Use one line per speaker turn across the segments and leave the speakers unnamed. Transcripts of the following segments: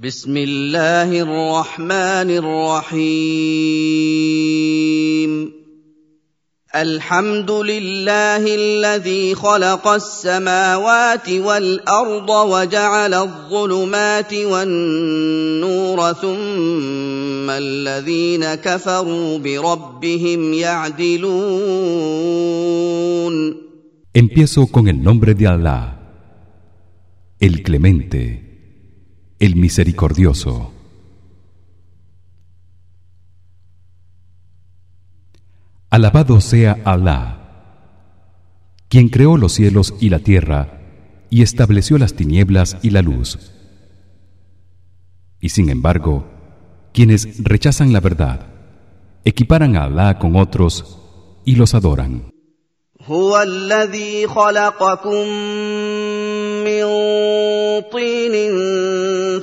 بسم الله الرحمن الرحيم. الحمد لله الذي خلق السماوات والأرض وجعل الظلمات والنور ثم الذين كفروا بربهم يعدلون.
Empiezo con el nombre de Allah, el Clemente, el Misericordioso. Alabado sea Allah, quien creó los cielos y la tierra y estableció las tinieblas y la luz. Y sin embargo, quienes rechazan la verdad, equiparan a Allah con otros y los adoran.
هو الذي خلقكم من طين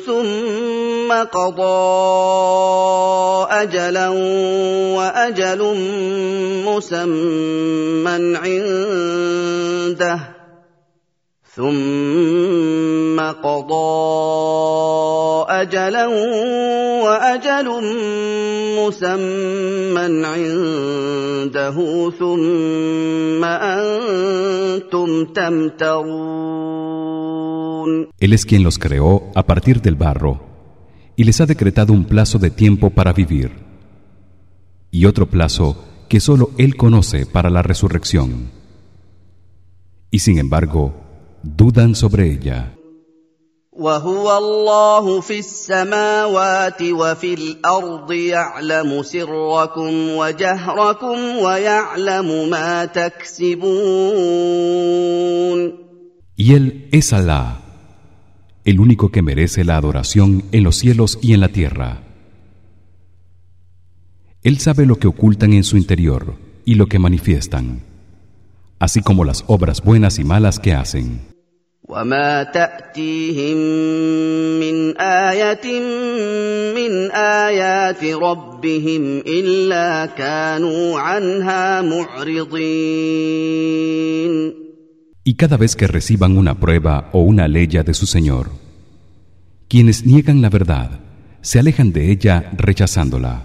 ثم قضى أجلا وأجل مسمى عنده ثم قضى اجلا واجل مسمى عنده ثم انتم تمترون
Él es quien los creó a partir del barro y les ha decretado un plazo de tiempo para vivir y otro plazo que solo él conoce para la resurrección. Y sin embargo, dudan sobre ella.
وهو الله في السماوات وفي الارض يعلم سركم وجهركم ويعلم ما تكسبون
Y él es Alá, el único que merece la adoración en los cielos y en la tierra. Él sabe lo que ocultan en su interior y lo que manifiestan, así como las obras buenas y malas que hacen.
وما تاتيهم من ايه من ايات ربهم الا كانوا عنها معرضين
Y cada vez que reciban una prueba o una ley de su Señor, quienes niegan la verdad se alejan de ella rechazándola.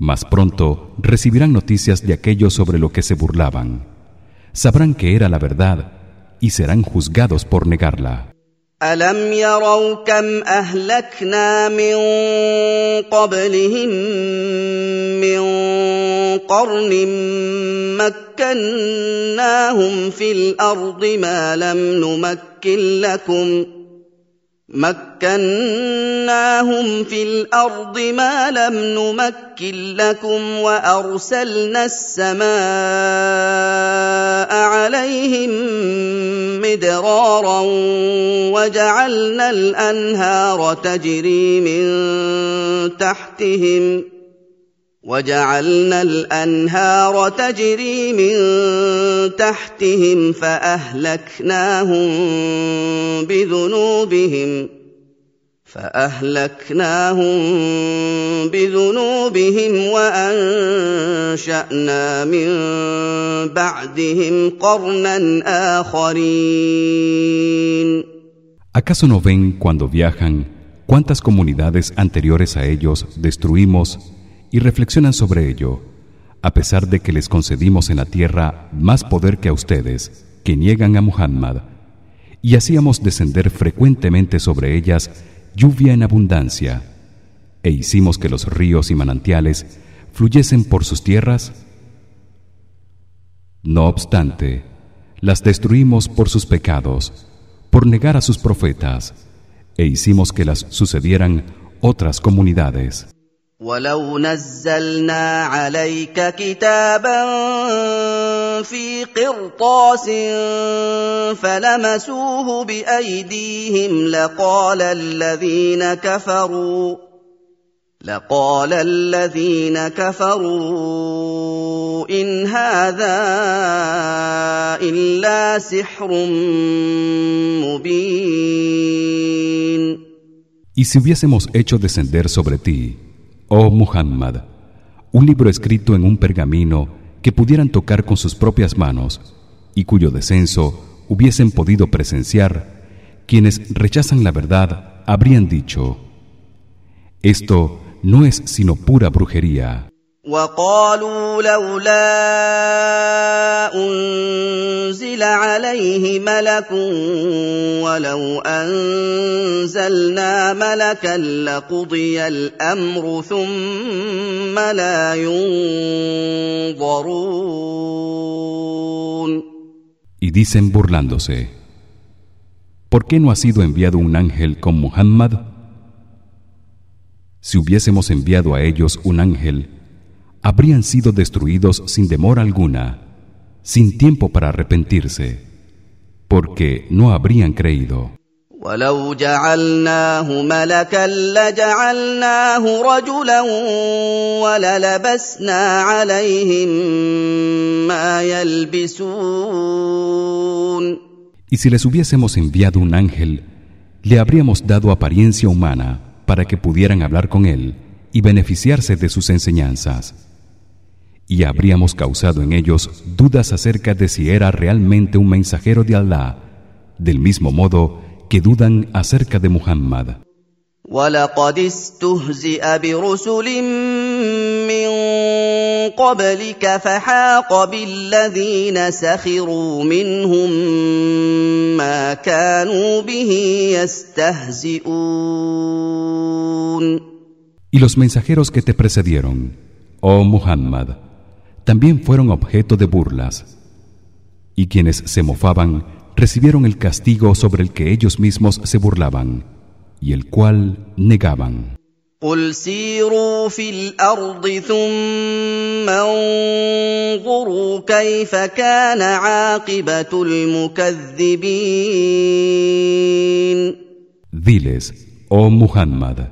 Más pronto recibirán noticias de aquello sobre lo que se burlaban. Sabrán que era la verdad y serán juzgados por negarla.
ألم يروا كم أهلكنا من قبلهم من قرن مكناهم في الأرض ما لم نمكن لكم مكناهم في الأرض ما لم نمكن لكم وأرسلنا السماء عليهم مدرارا وجعلنا الأنهار تجري من تحتهم وجعلنا الأنهار تجري من تحتهم فأهلكناهم بذنوبهم فأهلكناهم بذنوبهم وأنشأنا من بعدهم قرنا آخرين.
¿Acaso no ven cuando viajan cuántas comunidades anteriores a ellos destruimos y reflexionan sobre ello a pesar de que les concedimos en la tierra más poder que a ustedes que niegan a Muhammad y hacíamos descender frecuentemente sobre ellas lluvia en abundancia e hicimos que los ríos y manantiales fluyesen por sus tierras. No obstante las destruimos por sus pecados por negar a sus profetas e hicimos que las sucedieran otras comunidades
ولو نزلنا عليك كتابا في قرطاس فلمسوه بايديهم لقال الذين كفروا لقال الذين كفروا ان هذا الا سحر مبين
Y si hubiésemos hecho descender sobre ti, oh Muhammad, un libro escrito en un pergamino que pudieran tocar con sus propias manos y cuyo descenso hubiesen podido presenciar, quienes rechazan la verdad habrían dicho: Esto no es sino pura brujería.
وقالوا لولا انزل عليه ملك ولو انزلنا ملكا لقضي الامر ثم لا ينظرون
Y dicen burlándose ¿Por qué no ha sido enviado un ángel con Muhammad? Si hubiésemos enviado a ellos un ángel, habrían sido destruidos sin demora alguna, sin tiempo para arrepentirse, porque no habrían creído.
ولو جعلناه ملكا لجعلناه رجلا وللبسنا عليهم ما يلبسون
Y si les hubiésemos enviado un ángel, le habríamos dado apariencia humana para que pudieran hablar con él y beneficiarse de sus enseñanzas. Y habríamos causado en ellos dudas acerca de si era realmente un mensajero de Allah, del mismo modo que dudan acerca de Muhammad.
ولقد استهزئ برسل من قبلك فحاق بالذين سخروا منهم ما كانوا به يستهزئون
Y los mensajeros que te precedieron, oh Muhammad, también fueron objeto de burlas. Y quienes se mofaban recibieron el castigo sobre el que ellos mismos se burlaban y el cual negaban.
قل سيروا في الارض ثم انظروا كيف كان عاقبه المكذبين
Diles, oh Muhammad,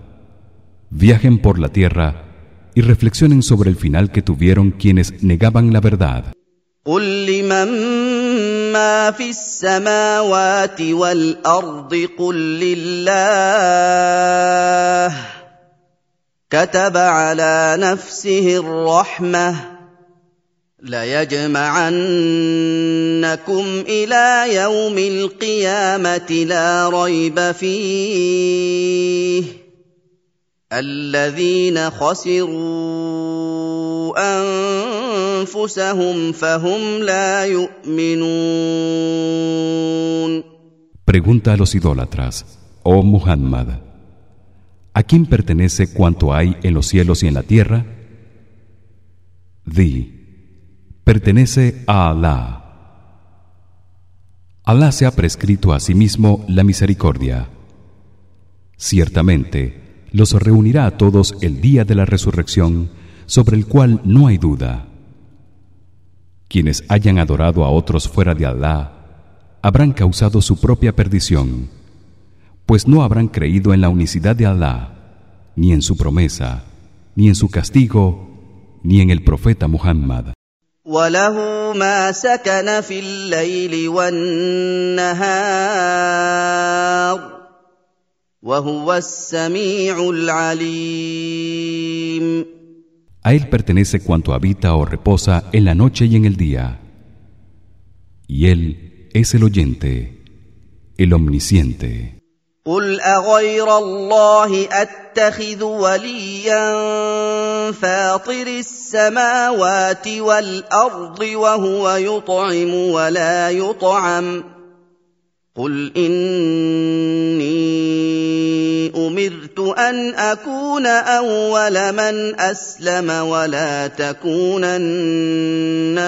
viajen por la tierra y reflexionen sobre el final que tuvieron quienes negaban la verdad.
قل لمن ما في السماوات والارض قل لله كتب على نفسه الرحمه ليجمعنكم الى يوم القيامه لا ريب فيه الذين خسروا انفسهم فهم لا يؤمنون
Pregunta a los idólatras, oh Muhammad, ¿a quién pertenece cuanto hay en los cielos y en la tierra? Di, pertenece a Allah. Allah se ha prescrito a sí mismo la misericordia. Ciertamente, los reunirá a todos el día de la resurrección, sobre el cual no hay duda. Quienes hayan adorado a otros fuera de Allah habrán causado su propia perdición, pues no habrán creído en la unicidad de Allah, ni en su promesa, ni en su castigo, ni en el profeta Muhammad.
وله ما سكن في الليل والنهار وهو السميع العليم
A él pertenece cuanto habita o reposa en la noche y en el día. Y él es el oyente, el omnisciente.
قل اغير الله اتخذ وليا فاطر السماوات والارض وهو يطعم ولا يطعم قل اني امرت ان اكون اول من اسلم ولا تكونن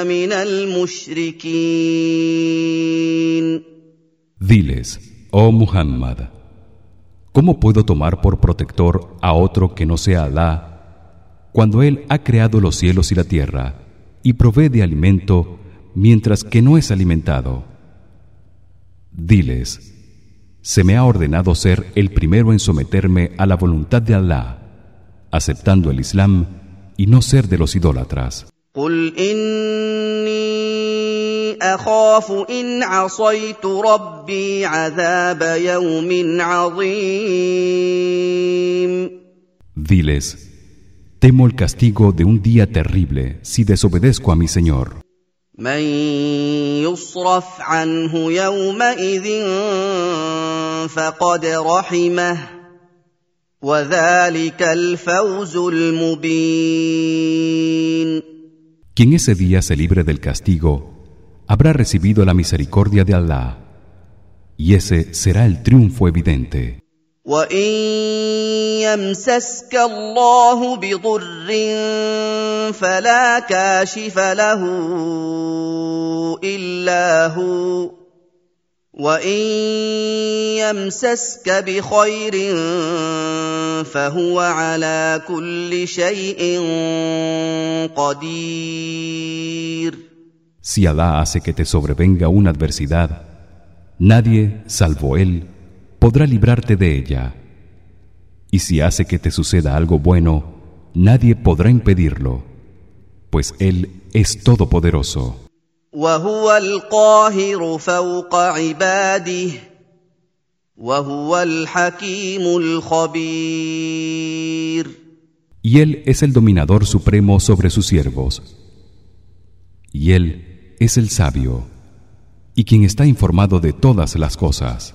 من المشركين
Diles, oh Muhammad, ¿cómo puedo tomar por protector a otro que no sea Alá cuando él ha creado los cielos y la tierra y provee de alimento mientras que no es alimentado? Diles: Se me ha ordenado ser el primero en someterme a la voluntad de Alá, aceptando el Islam y no ser de los idólatras. Diles: Temo el castigo de un día terrible si desobedezco a mi Señor.
من يصرف عنه يومئذ فقد رحمه وذلك الفوز المبين
Quien ese día se libre del castigo habrá recibido la misericordia de Allah y ese será el triunfo evidente.
وان يمسسك الله بضر فلا كاشف له الا هو وان يمسسك بخير فهو على كل شيء قدير.
Si Allah hace que te sobrevenga una adversidad, nadie, salvo él, podrá librarte de ella. Y si hace que te suceda algo bueno, nadie podrá impedirlo, pues él es todopoderoso.
وهو القاهر فوق عباده وهو الحكيم الخبير
Y él es el dominador supremo sobre sus siervos. Y él es el sabio y quien está informado de todas las cosas.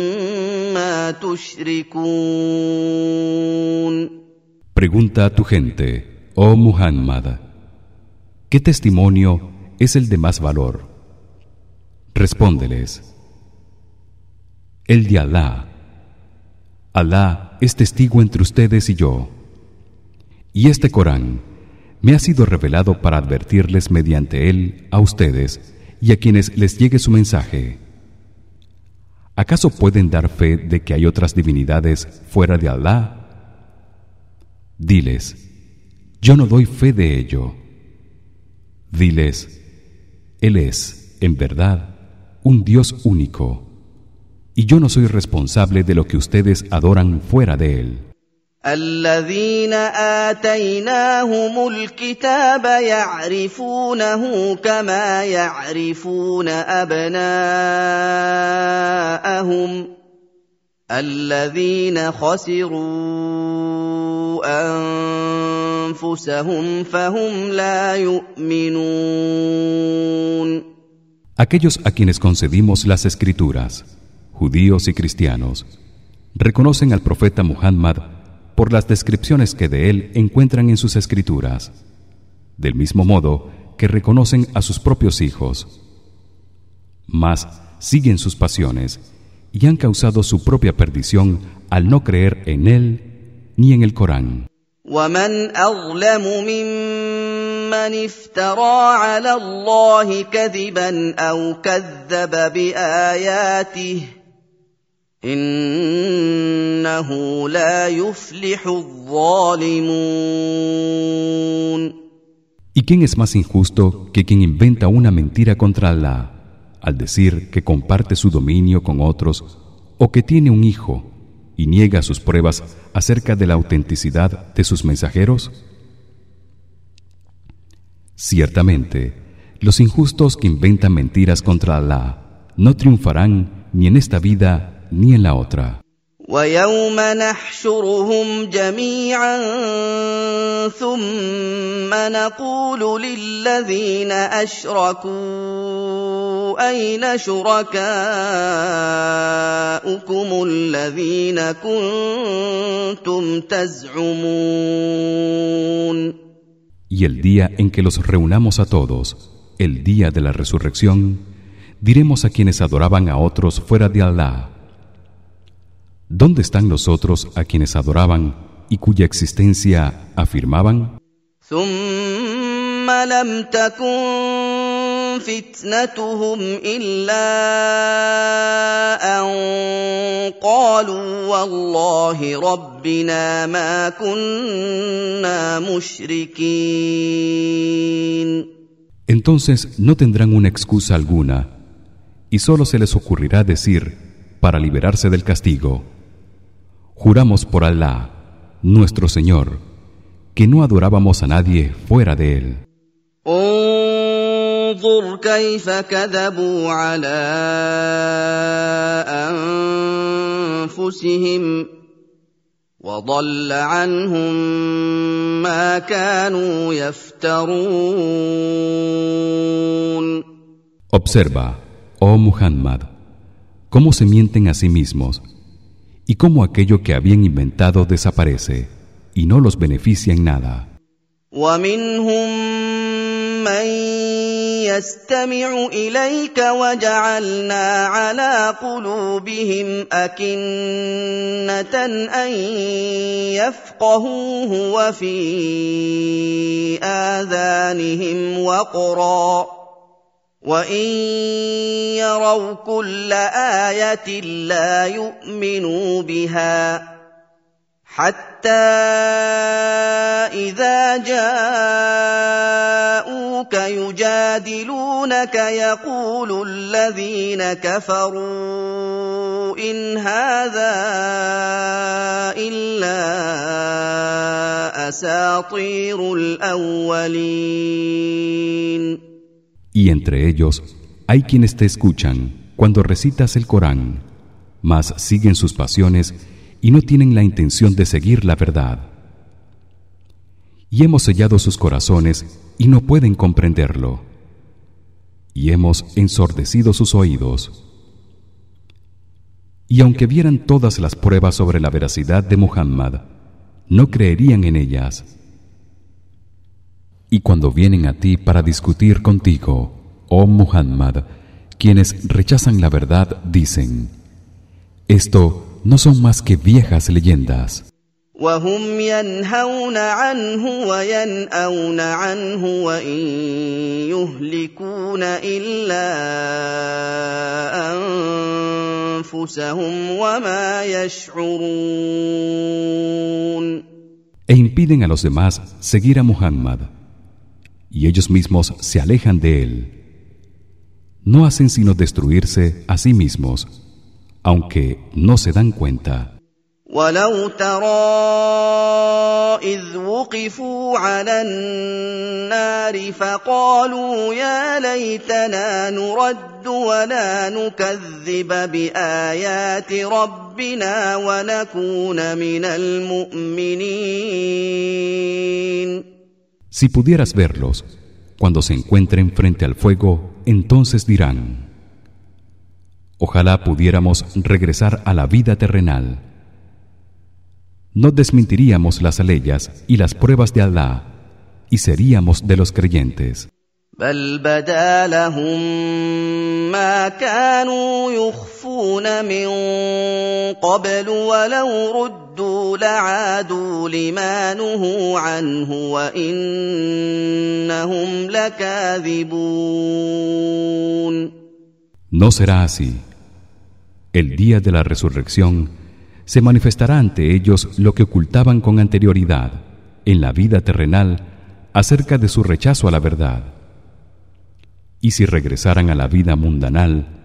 Pregunta a tu gente, oh Muhammad, ¿qué testimonio es el de más valor? Respóndeles, el de Allah. Allah es testigo entre ustedes y yo. Y este Corán me ha sido revelado para advertirles mediante él a ustedes y a quienes les llegue su mensaje. ¿Acaso pueden dar fe de que hay otras divinidades fuera de Allah? Diles: Yo no doy fe de ello. Diles: Él es, en verdad, un Dios único, y yo no soy responsable de lo que ustedes adoran fuera de él.
الذين آتيناهم الكتاب يعرفونه كما يعرفون أبناءهم الذين خسروا أنفسهم فهم لا يؤمنون
Aquellos a quienes concedimos las escrituras, judíos y cristianos, reconocen al profeta Muhammad por las descripciones que de él encuentran en sus escrituras, del mismo modo que reconocen a sus propios hijos. Mas siguen sus pasiones y han causado su propia perdición al no creer en él ni en el Corán.
ومن أظلم ممن افترى على الله كذبا أو كذب بآياته إنه لا يفلح الظالمون
¿Y quién es más injusto que quien inventa una mentira contra Allah al decir que comparte su dominio con otros o que tiene un hijo y niega sus pruebas acerca de la autenticidad de sus mensajeros? Ciertamente, los injustos que inventan mentiras contra Allah no triunfarán ni en esta vida ni en la otra.
ويوم نحشرهم جميعا ثم نقول للذين اشركوا اين شركاؤكم الذين كنتم تزعمون
Y el día en que los reunamos a todos, el día de la resurrección, diremos a quienes adoraban a otros fuera de Allah ¿Dónde están los otros a quienes adoraban y cuya existencia afirmaban? Entonces no tendrán una excusa alguna y solo se les ocurrirá decir para liberarse del castigo Juramos por Alá, nuestro Señor, que no adorábamos a nadie fuera de él. Observa, oh Muhammad, cómo se mienten a sí mismos y cómo aquello que habían inventado desaparece y no los beneficia en nada.
يستمع إليك وجعلنا على قلوبهم أكنة أن يفقهوه وفي آذانهم وقرا وان يروا كل إيه لا يؤمنوا بها حتى اذا جاءوك يجادلونك يقول الذين كفروا ان هذا الا اساطير الاولين
entre ellos hay quienes te escuchan cuando recitas el Corán, mas siguen sus pasiones y no tienen la intención de seguir la verdad. Y hemos sellado sus corazones y no pueden comprenderlo. Y hemos ensordecido sus oídos. Y aunque vieran todas las pruebas sobre la veracidad de Muhammad, no creerían en ellas. Y cuando vienen a ti para discutir contigo, oh Muhammad, quienes rechazan la verdad dicen: Esto no son más que viejas leyendas. E impiden a los demás seguir a Muhammad y ellos mismos se alejan de él no hacen sino destruirse a sí mismos aunque no se dan cuenta
ولو ترى إذ وقفوا على النار فقالوا يا ليتنا نرد ولا نكذب بآيات ربنا ونكون من المؤمنين
Si pudieras verlos cuando se encuentren frente al fuego, entonces dirán: Ojalá pudiéramos regresar a la vida terrenal. No desmentiríamos las leyes y las pruebas de Allah y seríamos de los creyentes.
بل بدا لهم ما كانوا يخفون من قبل ولو ردوا لعادوا لما نهوا عنه وانهم لكاذبون
No será así. El día de la resurrección se manifestará ante ellos lo que ocultaban con anterioridad en la vida terrenal acerca de su rechazo a la verdad y si regresaran a la vida mundanal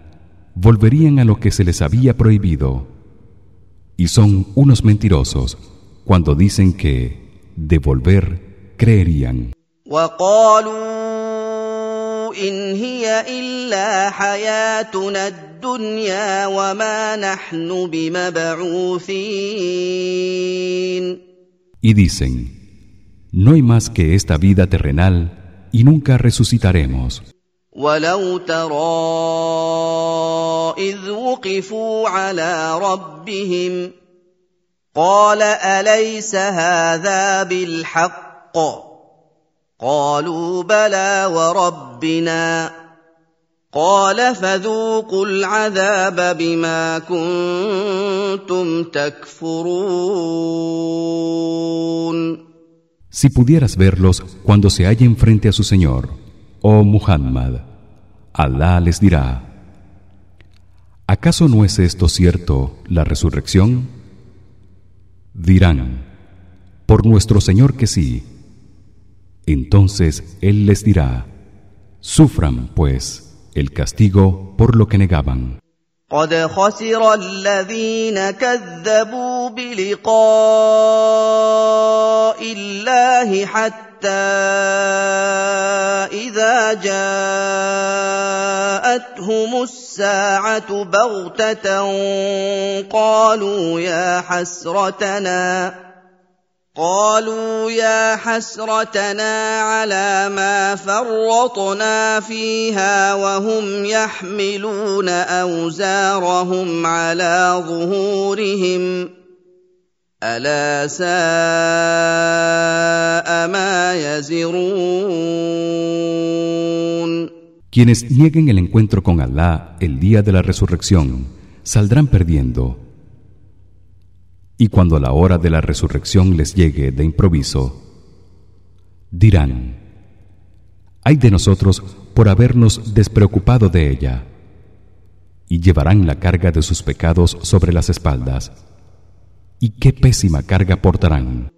volverían a lo que se les había prohibido. Y son unos mentirosos cuando dicen que de volver creerían. y dicen no hay más que esta vida terrenal y nunca resucitaremos
ولو ترى اذ وقفوا على ربهم قال اليس هذا بالحق قالوا بلى وربنا قال فذوقوا العذاب بما كنتم تكفرون
Si pudieras verlos cuando se hallen frente a su Señor, oh Muhammad, Allah les dirá: ¿Acaso no es esto cierto, la resurrección? Dirán: Por nuestro Señor que sí. Entonces él les dirá: Sufran pues el castigo por lo que negaban.
قد خسر الذين كذبوا بلقاء الله حتى إذا جاءتهم الساعة بغتة قالوا يا حسرتنا قالوا يا حسرتنا على ما فرطنا فيها وهم يحملون أوزارهم على ظهورهم. الا ساء ما يزرون
Quienes nieguen el encuentro con Allah el día de la resurrección saldrán perdiendo Y cuando la hora de la resurrección les llegue de improviso, dirán: Ay de nosotros por habernos despreocupado de ella. Y llevarán la carga de sus pecados sobre las espaldas. y qué pésima carga portarán.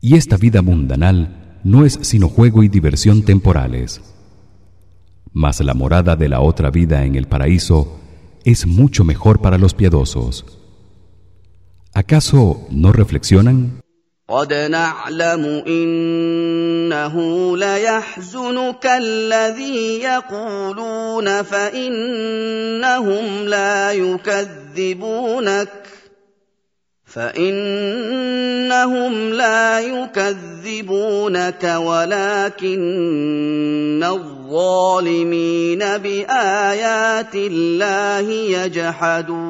Y esta vida mundanal no es sino juego y diversión temporales Mas la morada de la otra vida en el paraíso es mucho mejor para los piadosos. ¿Acaso no reflexionan?
قد نعلم انه ليحزنك الذي يقولون فانهم لا يكذبونك فانهم لا يكذبونك ولكن الظالمين بايات الله يجحدون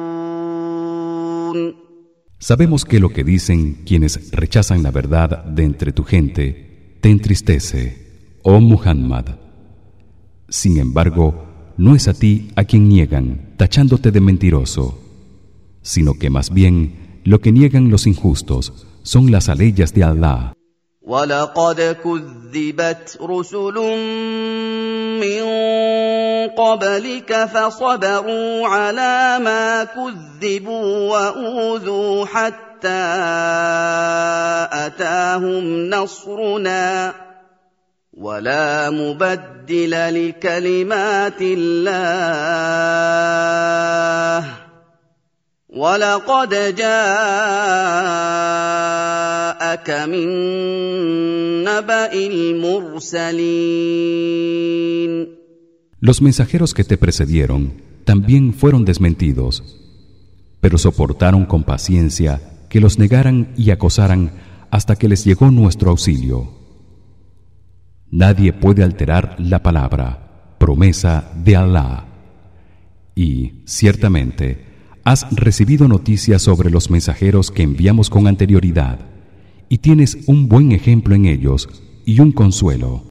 Sabemos que lo que dicen quienes rechazan la verdad de entre tu gente te entristece, oh Muhammad. Sin embargo, no es a ti a quien niegan, tachándote de mentiroso, sino que más bien lo que niegan los injustos son las aleyas de Allah.
ولقد كذبت رسل من قبلك فصبروا على ما كذبوا واوذوا حتى اتاهم نصرنا ولا مبدل لكلمات الله ولقد جاءك من نبأ المرسلين
Los mensajeros que te precedieron también fueron desmentidos, pero soportaron con paciencia que los negaran y acosaran hasta que les llegó nuestro auxilio. Nadie puede alterar la palabra, promesa de Allah. Y ciertamente has recibido noticias sobre los mensajeros que enviamos con anterioridad y tienes un buen ejemplo en ellos y un consuelo.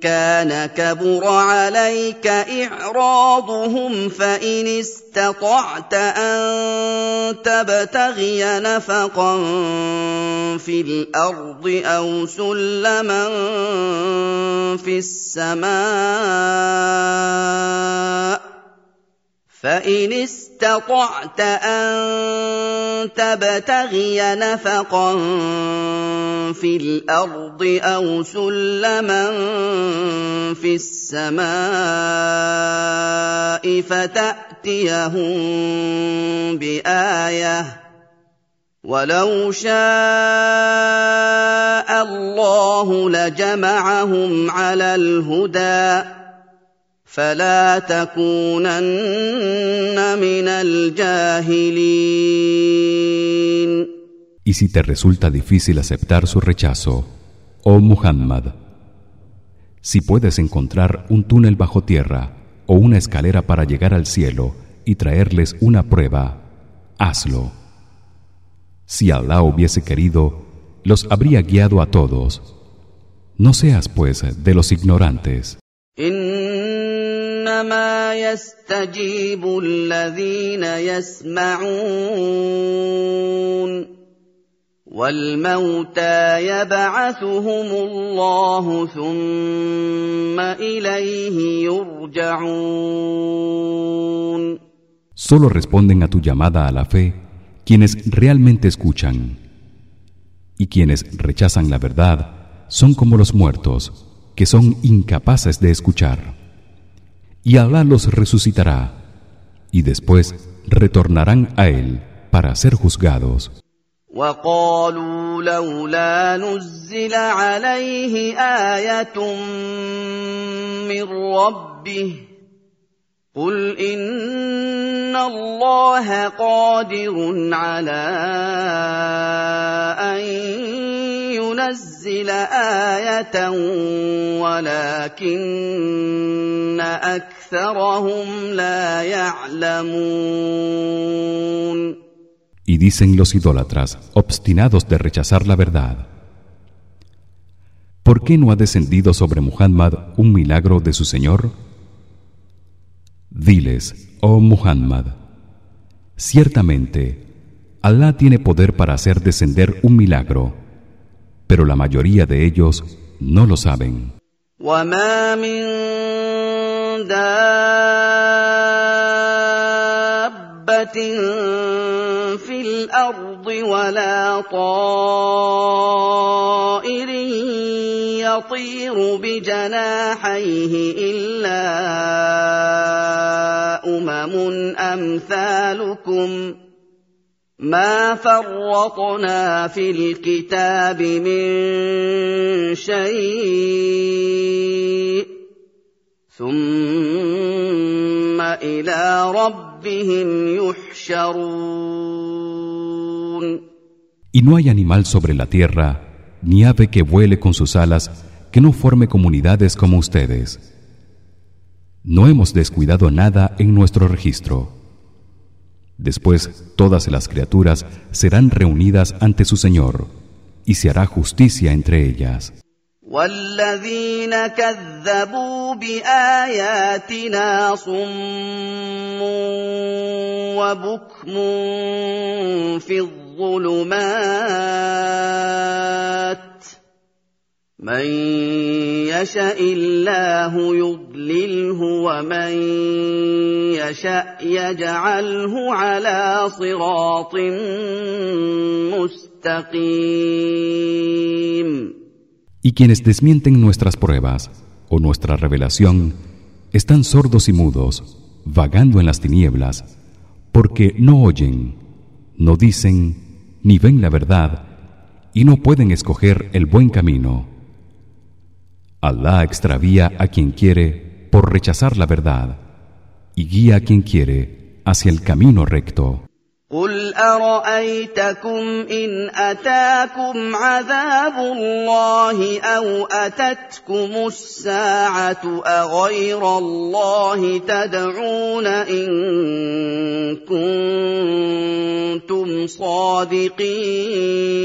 كان كبر عليك اعراضهم فان استطعت ان تبتغي نفقا في الارض او سلما في السماء فان استطعت ان تبتغي نفقا في الأرض أو سلما في السماء فتاتيهم بايه ولو شاء الله لجمعهم على الهدى فلا تكونن من الجاهلين
Y si te resulta difícil aceptar su rechazo, oh Muhammad, si puedes encontrar un túnel bajo tierra o una escalera para llegar al cielo y traerles una prueba, hazlo. Si Allah hubiese querido, los habría guiado a todos. No seas pues de los ignorantes.
انما يستجيب الذين يسمعون والموتى يبعثهم الله ثم اليه يرجعون
Solo responden a tu llamada a la fe quienes realmente escuchan y quienes rechazan la verdad son como los muertos que son incapaces de escuchar y Allah los resucitará y después retornarán a él para ser juzgados
وقالوا لولا نزل عليه آية من ربه قل إن الله قادر على أن ينزل آية ولكن أكثرهم لا يعلمون
y dicen los idólatras obstinados de rechazar la verdad ¿Por qué no ha descendido sobre Muhammad un milagro de su Señor? Diles, oh Muhammad, ciertamente Allah tiene poder para hacer descender un milagro, pero la mayoría de ellos no lo saben.
وما من دابة في الأرض ولا طائر يطير بجناحيه إلا أمم أمثالكم ما فرطنا في الكتاب من شيء ثم إلى ربهم يحشرون
Y no hay animal sobre la tierra ni ave que vuele con sus alas que no forme comunidades como ustedes. No hemos descuidado nada en nuestro registro. Después todas las criaturas serán reunidas ante su Señor y se hará justicia entre ellas.
من يشاء الله يضلله ومن يشاء يجعله على صراط مستقيم
Y quienes desmienten nuestras pruebas o nuestra revelación están sordos y mudos, vagando en las tinieblas, porque no oyen, no dicen ni ven la verdad y no pueden escoger el buen camino. Allah extravía a quien quiere por rechazar la verdad y guía a quien quiere hacia el camino recto.
قل أرأيتكم إن أتاكم عذاب الله أو أتتكم الساعة أغير الله تدعون إن كنتم صادقين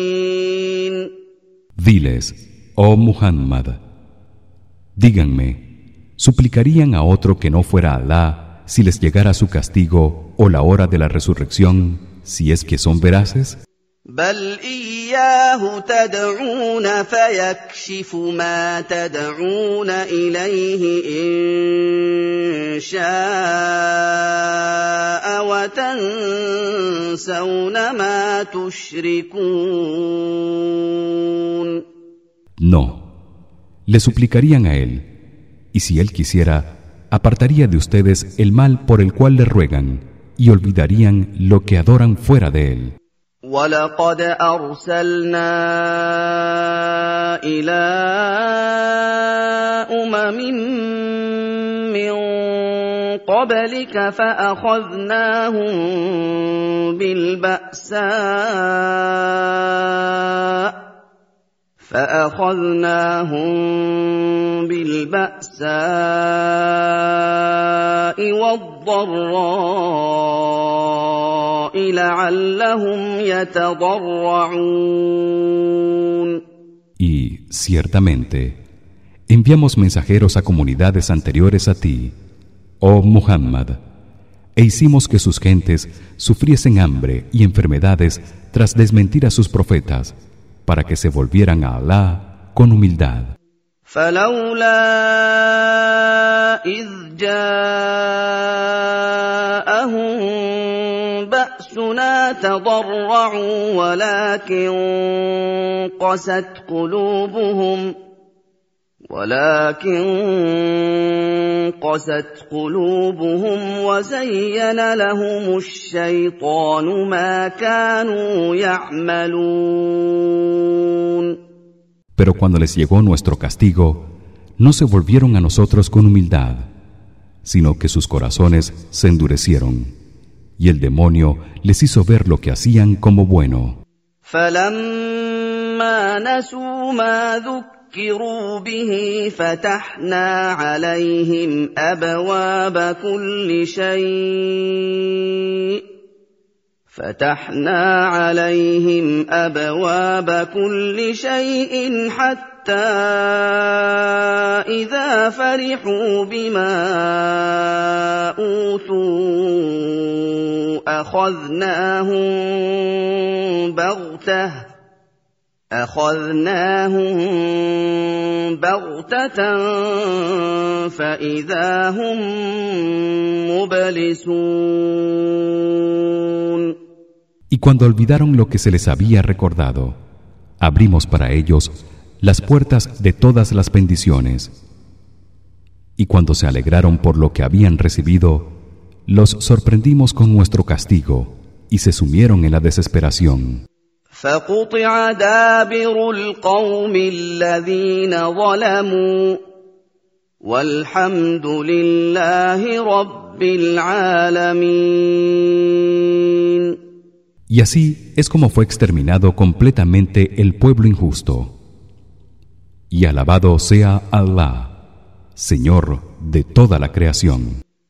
Diles, oh Muhammad, Díganme, ¿suplicarían a otro que no fuera Alá si les llegara su castigo o la hora de la resurrección, si es que son veraces? No, le suplicarían a él, y si él quisiera, apartaría de ustedes el mal por el cual le ruegan y olvidarían lo que adoran fuera de él.
ولقد ارسلنا الى امم من قبلك فاخذناهم بالباساء فاخذناهم بالباساء والضراء لعلهم يتضرعون
Y ciertamente enviamos mensajeros a comunidades anteriores a ti, oh Muhammad, e hicimos que sus gentes sufriesen hambre y enfermedades tras desmentir a sus profetas, para que se volvieran a Alá con humildad.
فلولا اذ جاءهم باسنا تضرعوا ولكن قست قلوبهم ولكن قست قلوبهم وزين لهم الشيطان ما كانوا يعملون
Pero cuando les llegó nuestro castigo, no se volvieron a nosotros con humildad, sino que sus corazones se endurecieron, y el demonio les hizo ver lo que hacían como bueno.
فلما نسوا ما ذكروا به فتحنا عليهم ابواب كل شيء فتحنا عليهم ابواب كل شيء حتى اذا فرحوا بما اوتوا اخذناهم بغته اخذناهم بغته فاذا هم مبلسون
Y cuando olvidaron lo que se les había recordado, abrimos para ellos las puertas de todas las bendiciones. Y cuando se alegraron por lo que habían recibido, los sorprendimos con nuestro castigo y se sumieron en la desesperación.
فقطع دابر القوم الذين ظلموا والحمد لله رب العالمين
Y así es como fue exterminado completamente el pueblo injusto. Y alabado sea Allah, Señor de toda la creación.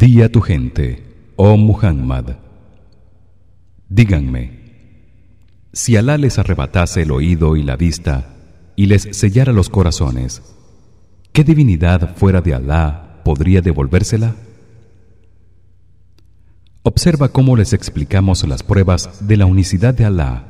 Di a tu gente, oh Muhammad, díganme, si Alá les arrebatase el oído y la vista y les sellara los corazones, ¿qué divinidad fuera de Alá podría devolvérsela? Observa cómo les explicamos las pruebas de la unicidad de Alá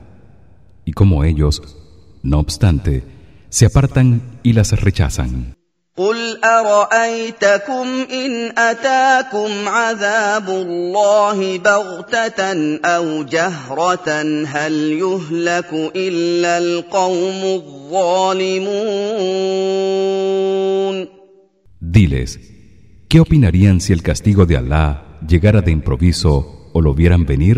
y cómo ellos, no obstante, se apartan y las rechazan.
قل ارايتكم ان اتاكم عذاب الله بغته او جهره هل يهلك الا القوم الظالمون
Diles, ¿qué opinarían si el castigo de Alá llegara de improviso o lo vieran venir?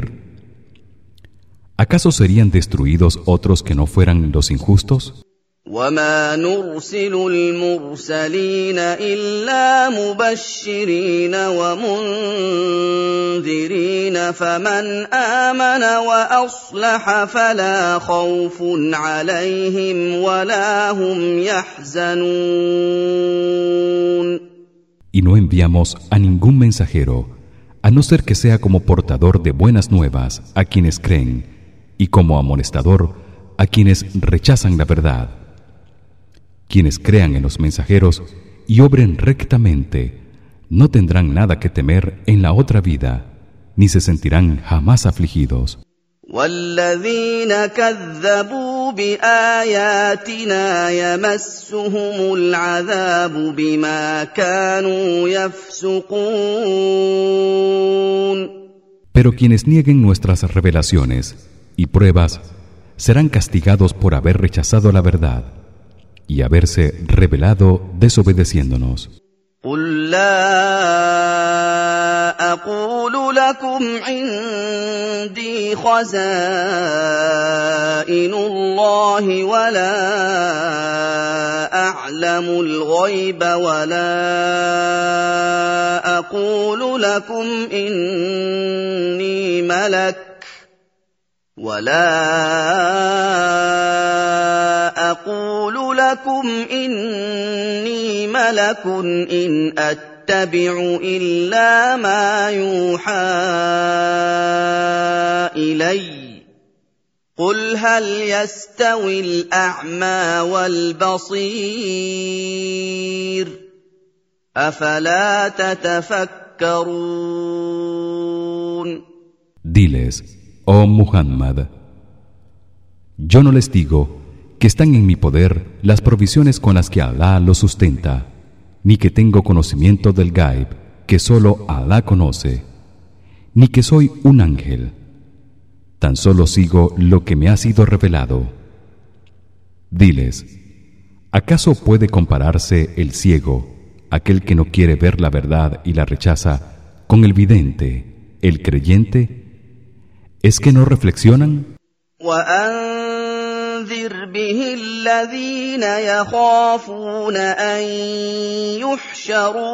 ¿Acaso serían destruidos otros que no fueran los injustos?
وما نرسل المرسلين الا مبشرين ومنذرين فمن امن واصلح فلا خوف عليهم ولا هم يحزنون
Y no enviamos a ningún mensajero a no ser que sea como portador de buenas nuevas a quienes creen y como amonestador a quienes rechazan la verdad quienes crean en los mensajeros y obren rectamente no tendrán nada que temer en la otra vida ni se sentirán jamás afligidos. Pero quienes nieguen nuestras revelaciones y pruebas serán castigados por haber rechazado la verdad y haberse revelado desobedeciéndonos.
قل لا اقول لكم عندي خزائن الله ولا اعلم الغيب ولا اقول لكم اني ملك ولا أقول لكم اني ملك ان اتبع الا ما يوحى الي قل هل يستوي الاعمى والبصير افلا تتفكرون
Diles Oh Muhammad, yo no les digo que están en mi poder las provisiones con las que Alá los sustenta, ni que tengo conocimiento del Gaib que solo Alá conoce, ni que soy un ángel. Tan solo sigo lo que me ha sido revelado. Diles: ¿Acaso puede compararse el ciego, aquel que no quiere ver la verdad y la rechaza, con el vidente, el creyente? ¿Es que no reflexionan?
وأنذر به الذين يخافون أن يحشروا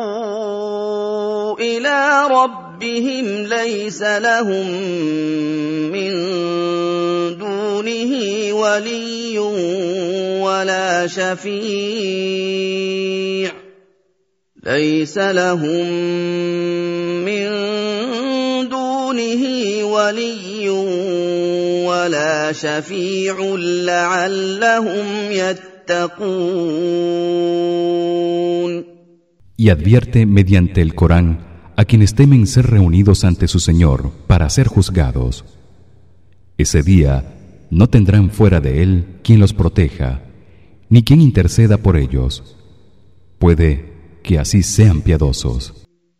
إلى ربهم ليس لهم من دونه ولي ولا شفيع ليس لهم من دونه ولي ولا شفيع لعلهم يتقون
Y advierte mediante el Corán a quienes temen ser reunidos ante su Señor para ser juzgados. Ese día no tendrán fuera de él quien los proteja, ni quien interceda por ellos. Puede que así sean piadosos.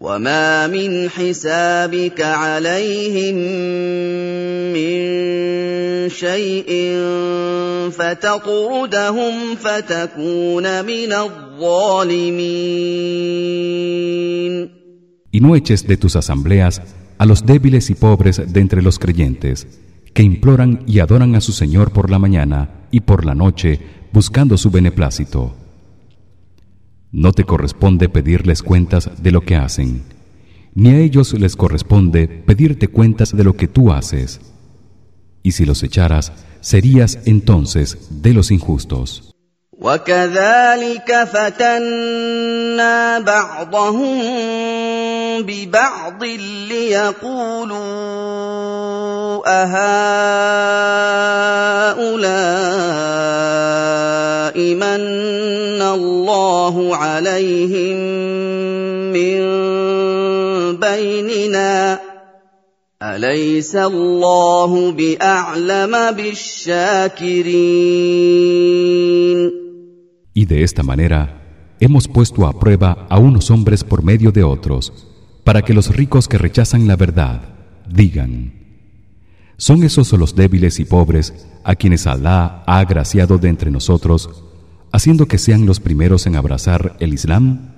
وما من حسابك عليهم من شيء فتطردهم فتكون من الظالمين
Y no eches de tus asambleas a los débiles y pobres de entre los creyentes que imploran y adoran a su Señor por la mañana y por la noche buscando su beneplácito. No te corresponde pedirles cuentas de lo que hacen, ni a ellos les corresponde pedirte cuentas de lo que tú haces. Y si los echaras, serías entonces de los injustos.
وكذلك فتنا بعضهم ببعض ليقولوا أهؤلاء من الله عليهم من بيننا؟ أليس الله بأعلم بالشاكرين؟
Y de esta manera hemos puesto a prueba a unos hombres por medio de otros para que los ricos que rechazan la verdad digan ¿Son esos los débiles y pobres a quienes Alá ha agraciado de entre nosotros haciendo que sean los primeros en abrazar el Islam?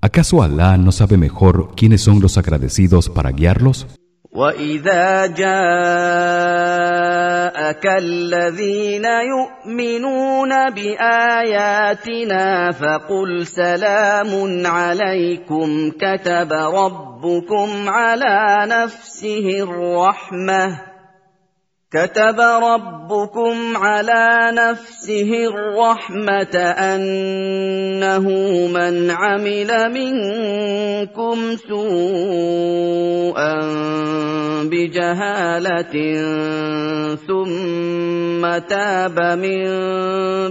¿Acaso Alá no sabe mejor quiénes son los agradecidos para guiarlos?
واذا جاءك الذين يؤمنون باياتنا فقل سلام عليكم كتب ربكم على نفسه الرحمه كتب ربكم على نفسه الرحمة أنه من عمل منكم سوءا بجهالة ثم تاب من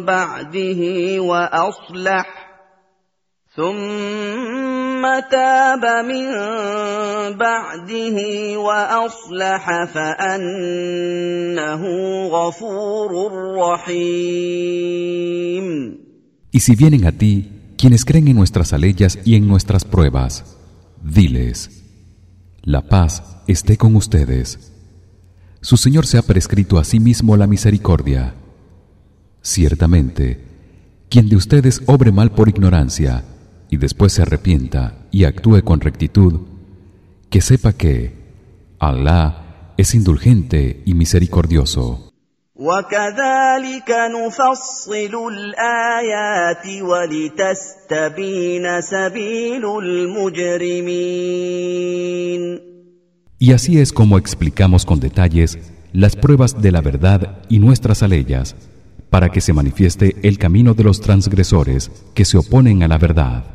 بعده وأصلح ثم تاب من بعده واصلح فانه غفور رحيم
Y si vienen a ti quienes creen en nuestras aleyas y en nuestras pruebas diles la paz esté con ustedes su Señor se ha prescrito a sí mismo la misericordia ciertamente quien de ustedes obre mal por ignorancia y después se arrepienta y actúe con rectitud que sepa que Allah es indulgente y misericordioso
وكذلك نفصل الآيات ولتستبين سبيل المجرمين
Y así es como explicamos con detalles las pruebas de la verdad y nuestras aleyas para que se manifieste el camino de los transgresores que se oponen a la verdad.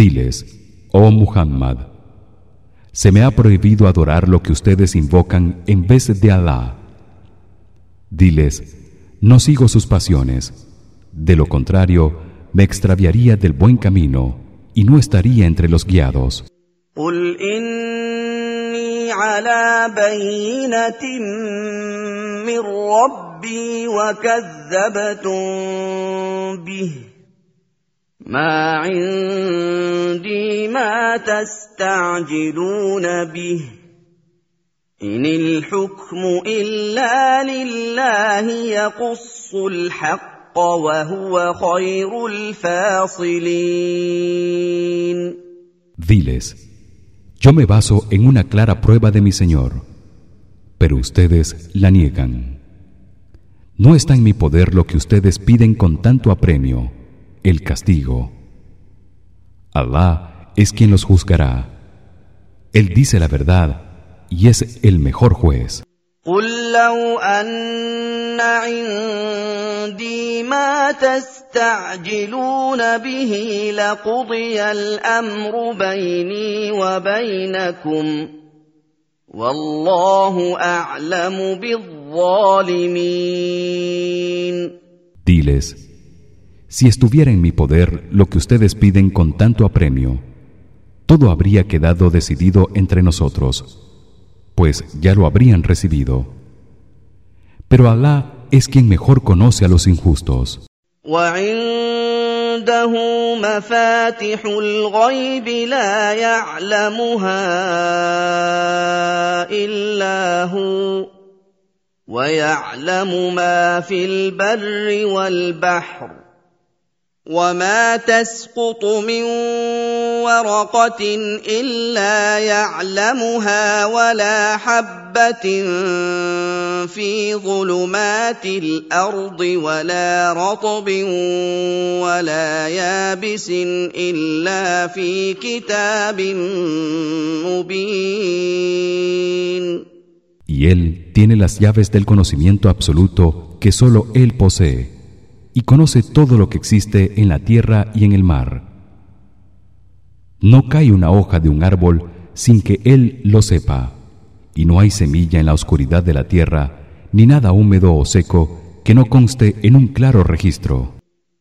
Diles, oh Muhammad, se me ha prohibido adorar lo que ustedes invocan en vez de Allah. Diles, no sigo sus pasiones, de lo contrario me extraviaría del buen camino y no estaría entre los guiados.
قل إني على بينة من ربي وكذبتم به ما عندي ما تستعجلون به إن الحكم إلا لله يقص الحق وهو خير الفاصلين
Diles, yo me baso en una clara prueba de mi Señor, pero ustedes la niegan. No está en mi poder lo que ustedes piden con tanto apremio, el castigo. Allah es quien los juzgará. Él dice la verdad y es el mejor juez.
قل لو أن عندي ما تستعجلون به لقضي الأمر بيني وبينكم والله أعلم بالظالمين
Diles, si estuviera en mi poder lo que ustedes piden con tanto apremio, todo habría quedado decidido entre nosotros. pues ya lo habrían recibido. Pero Alá es quien mejor conoce a los injustos.
وعنده مفاتح الغيب لا يعلمها إلا هو ويعلم ما في البر والبحر وما تسقط من ورقة إلا يعلمها ولا حبة في ظلمات الأرض ولا رطب ولا يابس إلا في كتاب مبين
Y él tiene las llaves del conocimiento absoluto que solo él posee. Y conoce todo lo que existe en la tierra y en el mar. No cae una hoja de un árbol sin que él lo sepa, y no hay semilla en la oscuridad de la tierra, ni nada húmedo o seco que no conste en un claro registro.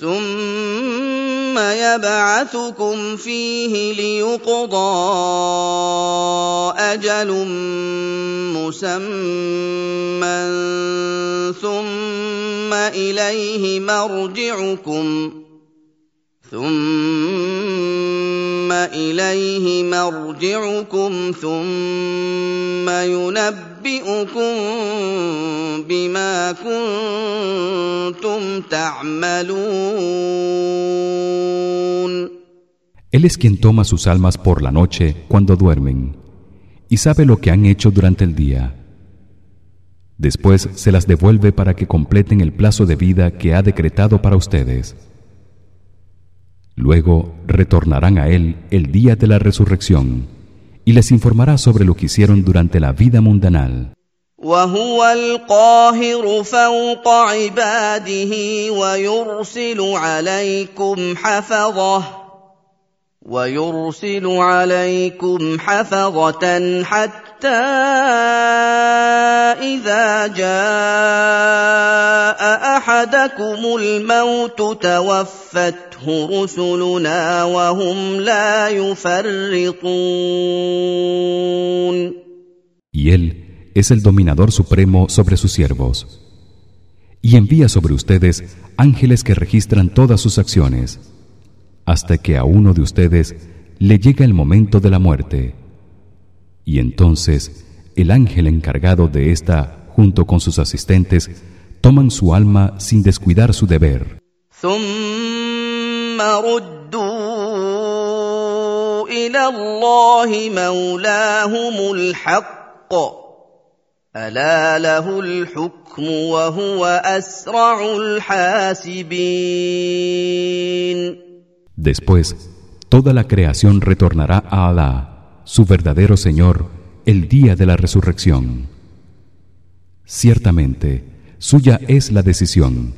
ثم يبعثكم فيه ليقضى أجل مسمى ثم اليه مرجعكم ثم اليه مرجعكم ثم ينبئكم بما كنتم تعملون
Él es quien toma sus almas por la noche cuando duermen y sabe lo que han hecho durante el día. Después se las devuelve para que completen el plazo de vida que ha decretado para ustedes. Luego retornarán a él el día de la resurrección y les informará sobre lo que hicieron durante la vida mundanal.
ويرسل عليكم حفظة حتى إذا جاء أحدكم الموت توفته رسلنا وهم لا يفرطون
Y él es el dominador supremo sobre sus siervos y envía sobre ustedes ángeles que registran todas sus acciones hasta que a uno de ustedes le llega el momento de la muerte y entonces el ángel encargado de esta junto con sus asistentes toman su alma sin descuidar su deber. Después, toda la creación retornará a Alá, su verdadero Señor, el día de la resurrección. Ciertamente, suya es la decisión,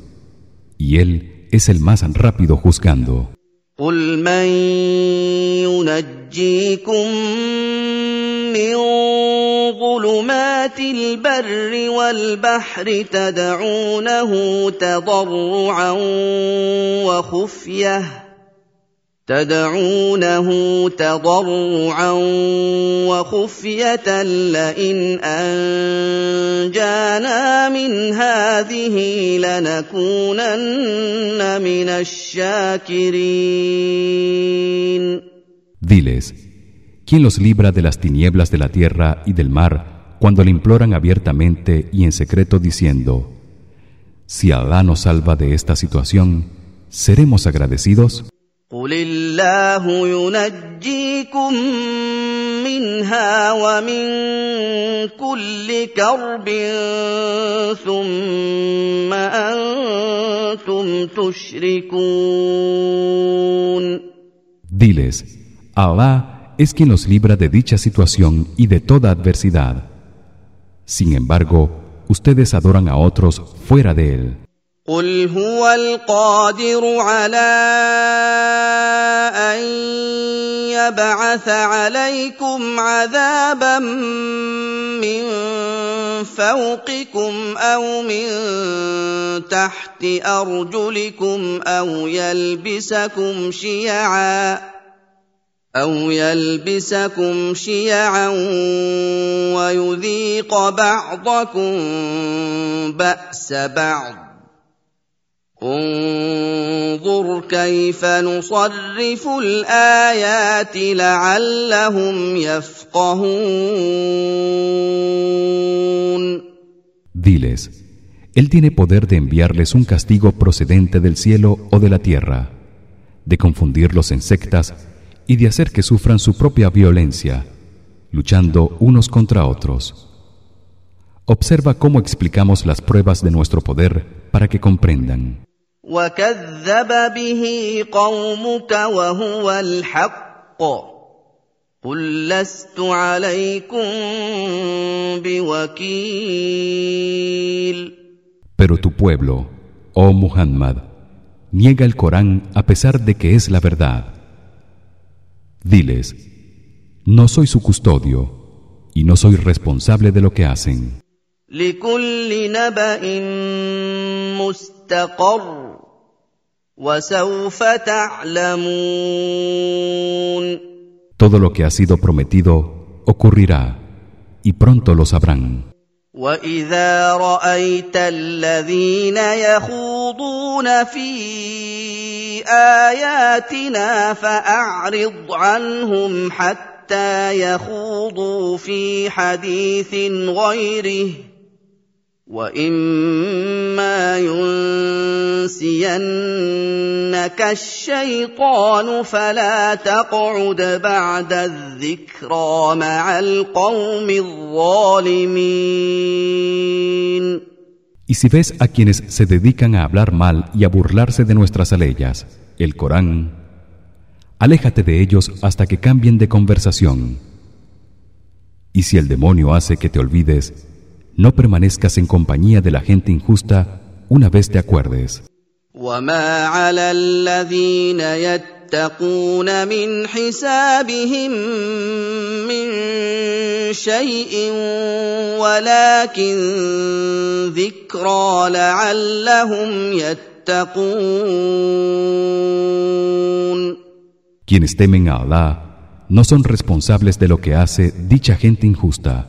y él es el más rápido juzgando.
تدعونه تضرعا وخفيه لئن انجانا من هذه لنكونن من الشاكرين
Diles ¿Quién los libra de las tinieblas de la tierra y del mar cuando le imploran abiertamente y en secreto diciendo Si Allah nos salva de esta situación seremos agradecidos
قل الله ينجيكم منها ومن كل كرب ثم انتم تشركون
Diles, Allah es quien los libra de dicha situación y de toda adversidad. Sin embargo, ustedes adoran a otros fuera de él.
قل هو القادر على ان يبعث عليكم عذابا من فوقكم أو من تحت ارجلكم أو يلبسكم شيعا أو يلبسكم شيعا ويذيق بعضكم بأس بعض انظر كيف نصرف الايات لعلهم يفقهون
Diles Él tiene poder de enviarles un castigo procedente del cielo o de la tierra de confundirlos en sectas y de hacer que sufran su propia violencia luchando unos contra otros Observa cómo explicamos las pruebas de nuestro poder para que comprendan.
وكذب به قومك وهو الحق قل لست عليكم بوكيل
Pero tu pueblo, oh Muhammad, niega el Corán a pesar de que es la verdad. Diles: No soy su custodio y no soy responsable de lo que hacen.
لكل نبأ مستقر وسوف تعلمون
Todo lo que ha sido prometido ocurrirá y pronto lo sabrán.
واذا رايت الذين يخوضون في اياتنا فاعرض عنهم حتى يخوضوا في حديث غيره واما ينسينك الشيطان فلا تقعد بعد الذكرى مع القوم الظالمين
Y si ves a quienes se dedican a hablar mal y a burlarse de nuestras leyes, el Corán, aléjate de ellos hasta que cambien de conversación. Y si el demonio hace que te olvides, no permanezcas en compañía de la gente injusta una vez te acuerdes.
وما على الذين يتقون من حسابهم من شيء ولكن ذكرى لعلهم يتقون
Quienes temen a Allah no son responsables de lo que hace dicha gente injusta.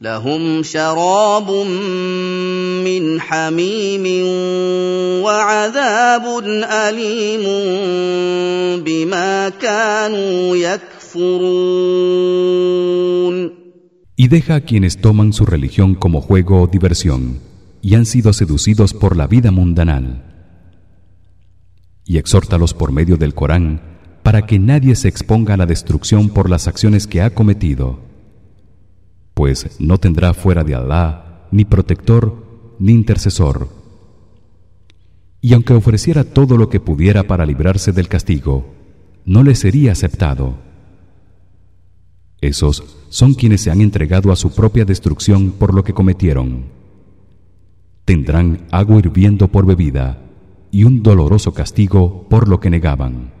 لهم شراب من حميم وعذاب اليم بما كانوا يكفرون
Y deja a quienes toman su religión como juego o diversión y han sido seducidos por la vida mundanal. Y exhórtalos por medio del Corán para que nadie se exponga a la destrucción por las acciones que ha cometido. Pues no tendrá fuera de Allah ni protector ni intercesor. Y aunque ofreciera todo lo que pudiera para librarse del castigo, no le sería aceptado. Esos son quienes se han entregado a su propia destrucción por lo que cometieron. Tendrán agua hirviendo por bebida y un doloroso castigo por lo que negaban.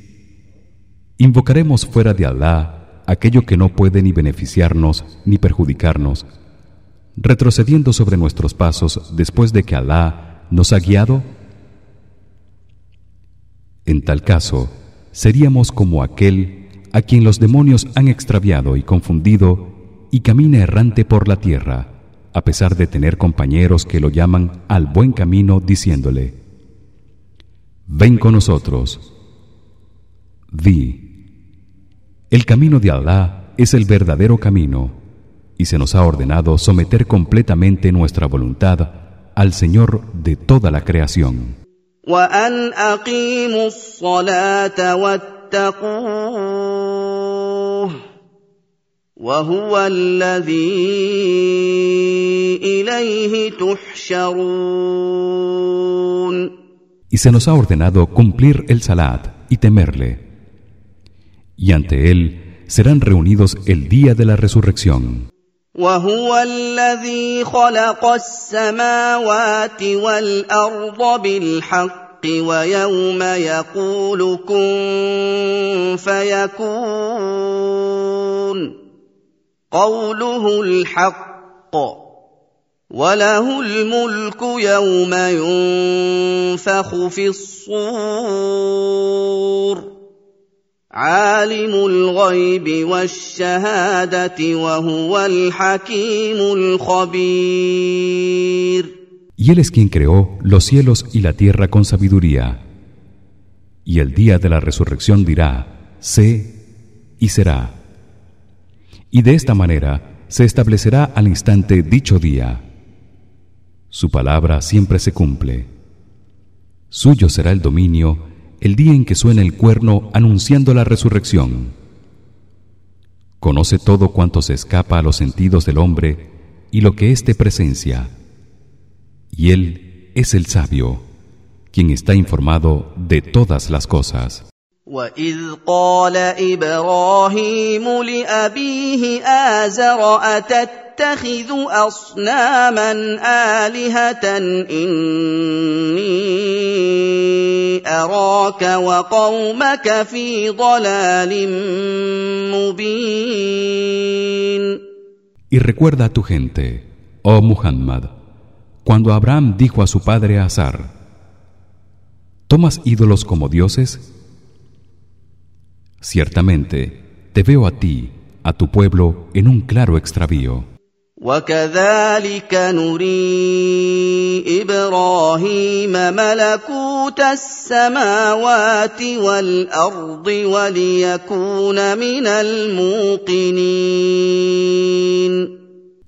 Invocaremos fuera de Allah aquello que no puede ni beneficiarnos ni perjudicarnos, retrocediendo sobre nuestros pasos después de que Alá nos ha guiado. En tal caso seríamos como aquel a quien los demonios han extraviado y confundido y camina errante por la tierra a pesar de tener compañeros que lo llaman al buen camino diciéndole Ven con nosotros Di El camino de Alá es el verdadero camino y se nos ha ordenado someter completamente nuestra voluntad al Señor de toda la creación. Y se nos ha ordenado cumplir el salat y temerle Y ante él serán reunidos el día de la resurrección.
وهو الذي خلق السماوات والارض بالحق ويوم يقول كن فيكون قوله الحق وله الملك يوم ينفخ في الصور عالم الغيب والشهاده وهو الحكيم الخبير
Y él es quien creó los cielos y la tierra con sabiduría. Y el día de la resurrección dirá: sé y será. Y de esta manera se establecerá al instante dicho día. Su palabra siempre se cumple. Suyo será el dominio el día en que suena el cuerno anunciando la resurrección. Conoce todo cuanto se escapa a los sentidos del hombre y lo que éste presencia. Y él es el sabio, quien está informado de todas las cosas. Y recuerda a tu gente, oh Muhammad, cuando Abraham dijo a su padre Azar: ¿Tomas ídolos como dioses? Ciertamente, te veo a ti, a tu pueblo, en un claro extravío.
وكذلك نري ابراهيم ملكوت السماوات والارض وليكون من الموقنين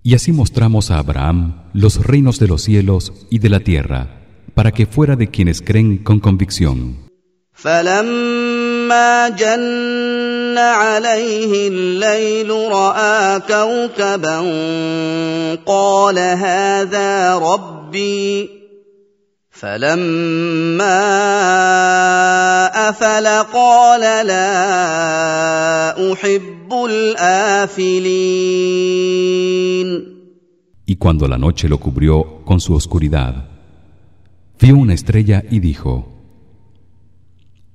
Y así mostramos a Abraham los reinos de los cielos y de la tierra para que fuera de quienes creen con convicción.
فلما جن عليه الليل راى كوكبا قال هذا ربي فلما افل قال لا احب الافلين
Y cuando la noche lo cubrió con su oscuridad, vio una estrella y dijo: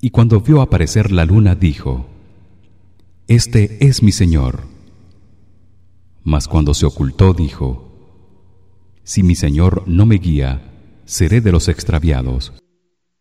Y cuando vio aparecer la luna dijo: Este es mi Señor. Mas cuando se ocultó dijo: Si mi Señor no me guía, seré de los extraviados.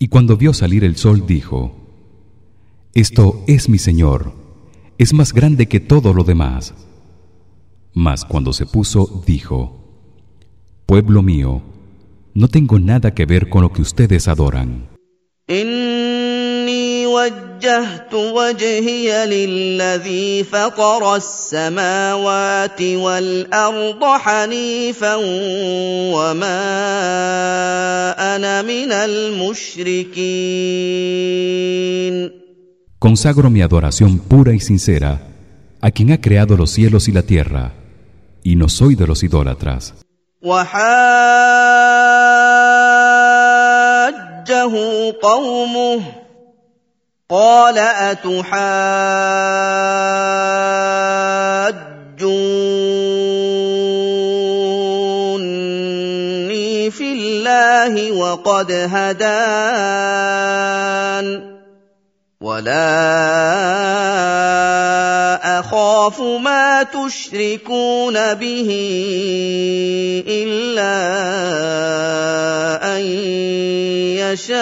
Y cuando vio salir el sol dijo, Esto es mi Señor, es más grande que todo lo demás. Mas cuando se puso dijo, Pueblo mío, no tengo nada que ver con lo que ustedes adoran.
وجهت وجهي للذي فطر السماوات والأرض حنيفا وما أنا من المشركين
Consagro mi adoración pura y sincera a quien ha creado los cielos y la tierra y no soy de los idólatras.
وحاجه قومه قال أتحاجوني في الله وقد هدان ولا أخاف ما تشركون به إلا أن يشاء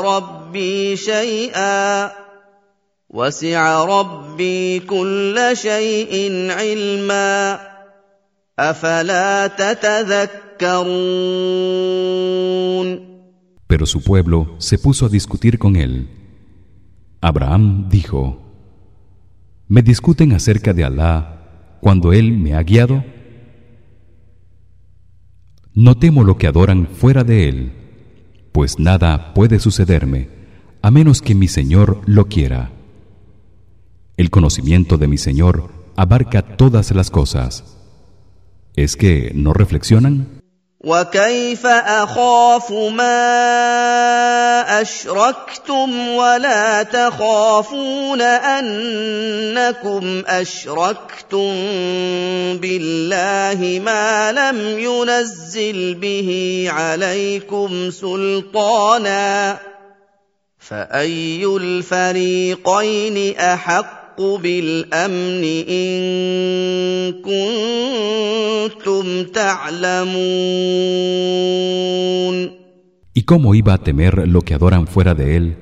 ربي شيئا. وسع ربي كل شيء علما. أفلا تتذكرون؟
Pero su pueblo se puso a discutir con él. Abraham dijo: ¿Me discuten acerca de Alá cuando él me ha guiado? No temo lo que adoran fuera de él, pues nada puede sucederme a menos que mi Señor lo quiera. El conocimiento de mi Señor abarca todas las cosas. ¿Es que no reflexionan?
وكيف اخاف ما اشركتم ولا تخافون انكم اشركتم بالله ما لم ينزل به عليكم سلطانا فاي الفريقين احق بالامن ان كنتم تعلمون
¿Y cómo iba a temer lo que adoran fuera de él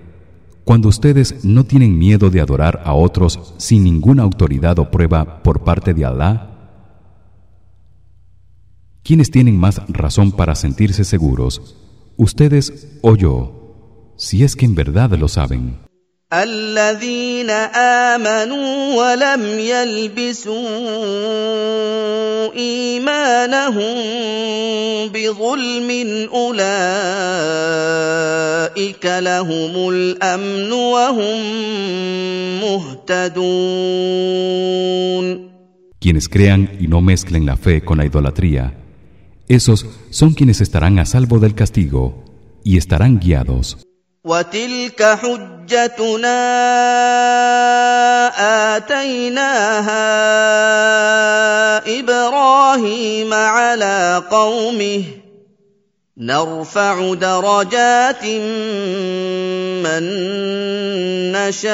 cuando ustedes no tienen miedo de adorar a otros sin ninguna autoridad o prueba por parte de Alá? ¿Quiénes tienen más razón para sentirse seguros, ustedes o yo, si es que en verdad lo saben?
الذين امنوا ولم يلبسوا ايمانهم بظلم اولئك لهم الامن وهم مهتدون
Quienes crean y no mezclen la fe con la idolatría, esos son quienes estarán a salvo del castigo y estarán guiados.
وتلك حجتنا آتيناها إبراهيم على قومه نرفع درجات من نشاء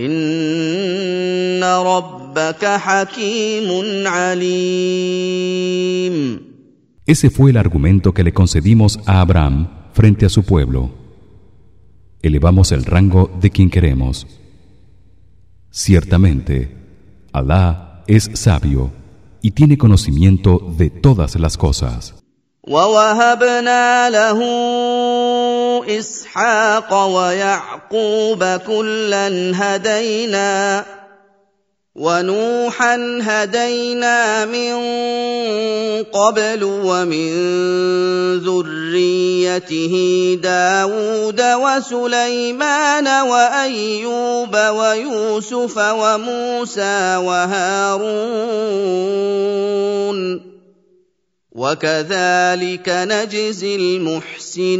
إن ربك حكيم عليم.
Ese fue el argumento que le concedimos a Abraham. frente a su pueblo. Elevamos el rango de quien queremos. Ciertamente, Alá es sabio y tiene conocimiento de todas las cosas.
ووهبنا له اسحاق ويعقوب كلا هدينا ونوحا هدينا من قبل ومن ذريته داود وسليمان وايوب ويوسف وموسى وهارون وكذلك نجزي المحسنين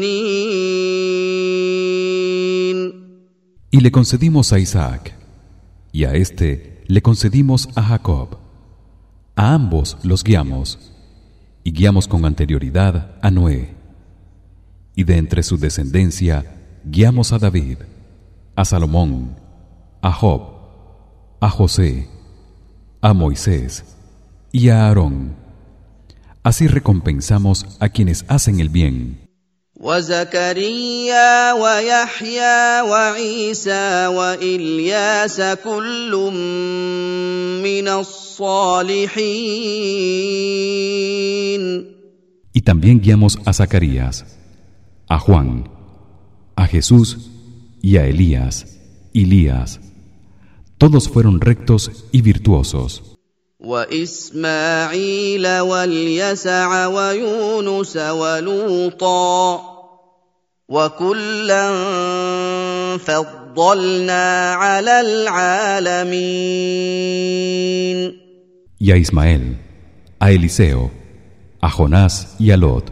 Y le concedimos a Isaac y a este le concedimos a Jacob. A ambos los guiamos y guiamos con anterioridad a Noé. Y de entre su descendencia guiamos a David, a Salomón, a Job, a José, a Moisés y a Aarón. Así recompensamos a quienes hacen el bien.
وزكريا ويحيى وعيسى والياس كل من الصالحين
Y también guiamos a Zacarías, a Juan, a Jesús y a Elías, Ilías. Todos fueron rectos y virtuosos.
واسماعيل واليسع ويونس ولوطا وكلا فضلنا على العالمين
y a Ismael, a Eliseo, a Jonás y a Lot.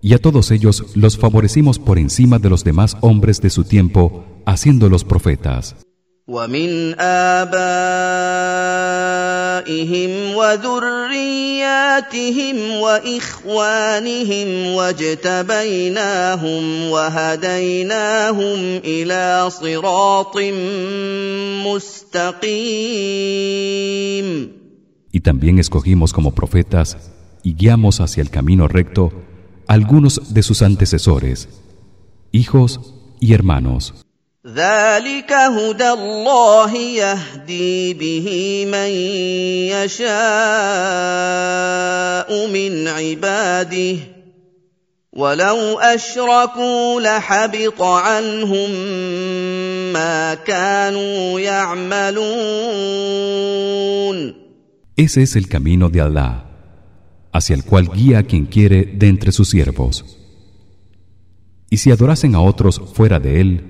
Y a todos ellos los favorecimos por encima de los demás hombres de su tiempo, haciéndolos profetas.
ومن آبائهم وذرياتهم وإخوانهم واجتبيناهم وهديناهم إلى صراط مستقيم
Y también escogimos como profetas y guiamos hacia el camino recto algunos de sus antecesores, hijos y hermanos.
ذلك هدى الله يهدي به من يشاء من عباده ولو اشركوا لحبط عنهم ما كانوا يعملون
Ese es el camino de Allah, hacia el cual guía a quien quiere de entre sus siervos. Y si adorasen a otros fuera de él,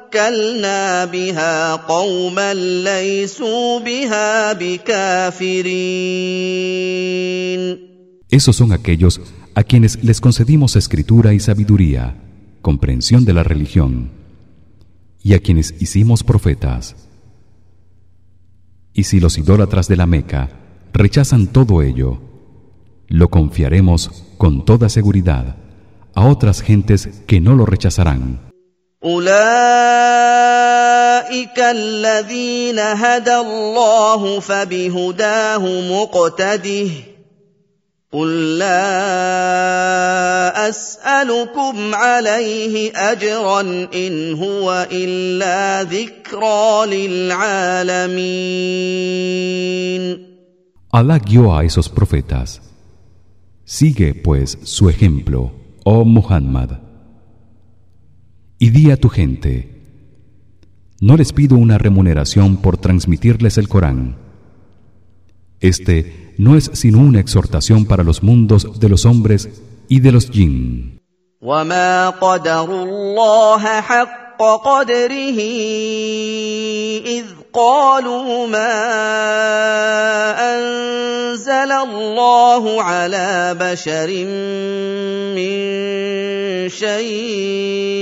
esos son aquellos a quienes les concedimos escritura y sabiduría, comprensión de la religión, y a quienes hicimos profetas. Y si los idólatras de la Meca rechazan todo ello, lo confiaremos con toda seguridad a otras gentes que no lo rechazarán.
اولئك الذين هدى الله فبهداه مقتده قل لا اسالكم عليه اجرا ان هو الا ذكرى للعالمين
Allah guió a esos profetas. Sigue pues su ejemplo, oh Muhammad. Y di a tu gente no les pido una remuneración por transmitirles el Corán. Este no es sino una exhortación para los mundos de los hombres y de los jinn
قالوا ما أنزل الله على بشر من شيء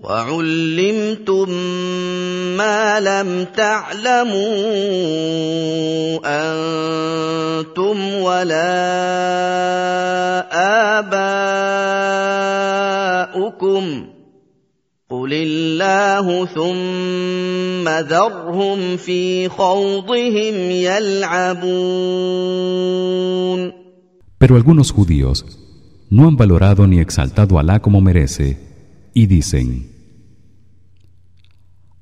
وعلمتم ما لم تعلموا أنتم ولا اباؤكم قل الله ثم ذرهم في خوضهم يلعبون
Pero algunos judíos no han valorado ni exaltado a Alá como merece y dicen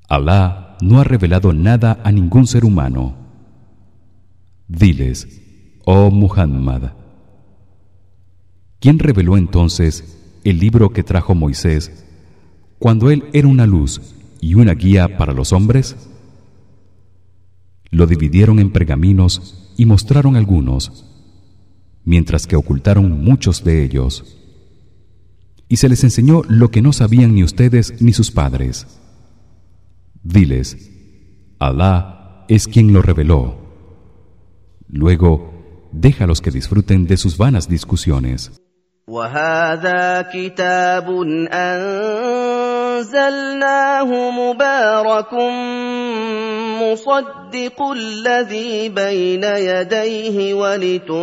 Alá no ha revelado nada a ningún ser humano. Diles oh Muhammad ¿Quién reveló entonces el libro que trajo Moisés cuando él era una luz y una guía para los hombres lo dividieron en pergaminos y mostraron algunos mientras que ocultaron muchos de ellos y se les enseñó lo que no sabían ni ustedes ni sus padres. Diles Alá es quien lo reveló. Luego déjalos que disfruten de sus vanas discusiones
مصدق الذي بين يديه ولتنذر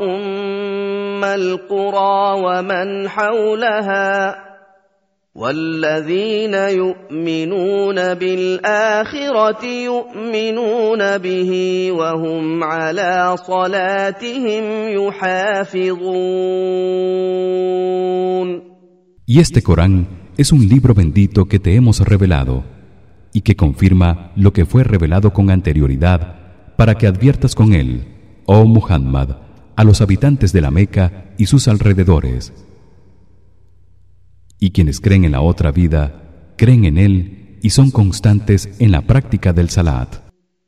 أم القرى ومن حولها والذين يؤمنون بالآخرة يؤمنون به وهم على صلاتهم يحافظون.
Y este Corán es un libro bendito que te hemos revelado. Y que confirma lo que fue revelado con anterioridad para que adviertas con él, oh Muhammad, a los habitantes de la Meca y sus alrededores. Y quienes creen en la otra vida creen en él y son constantes en la práctica del salat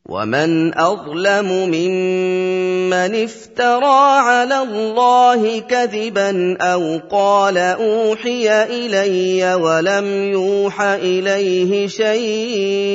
ومن اظلم ممن افترى على الله كذبا أو قال اوحي الي ولم يوح اليه شيء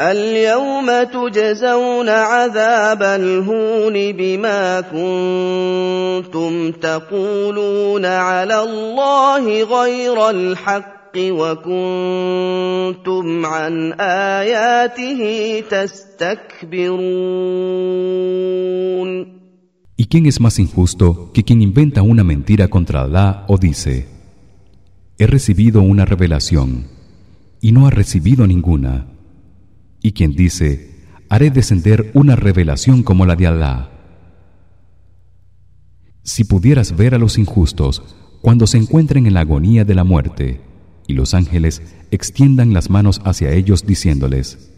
اليوم تجزون عذاب الهون بما كنتم تقولون على الله غير الحق وكنتم عن آياته تستكبرون
¿Y quién es más injusto que quien inventa una mentira contra Allah o dice He recibido una revelación y no ha recibido ninguna y quien dice haré descender una revelación como la de Alá. Si pudieras ver a los injustos cuando se encuentren en la agonía de la muerte y los ángeles extiendan las manos hacia ellos diciéndoles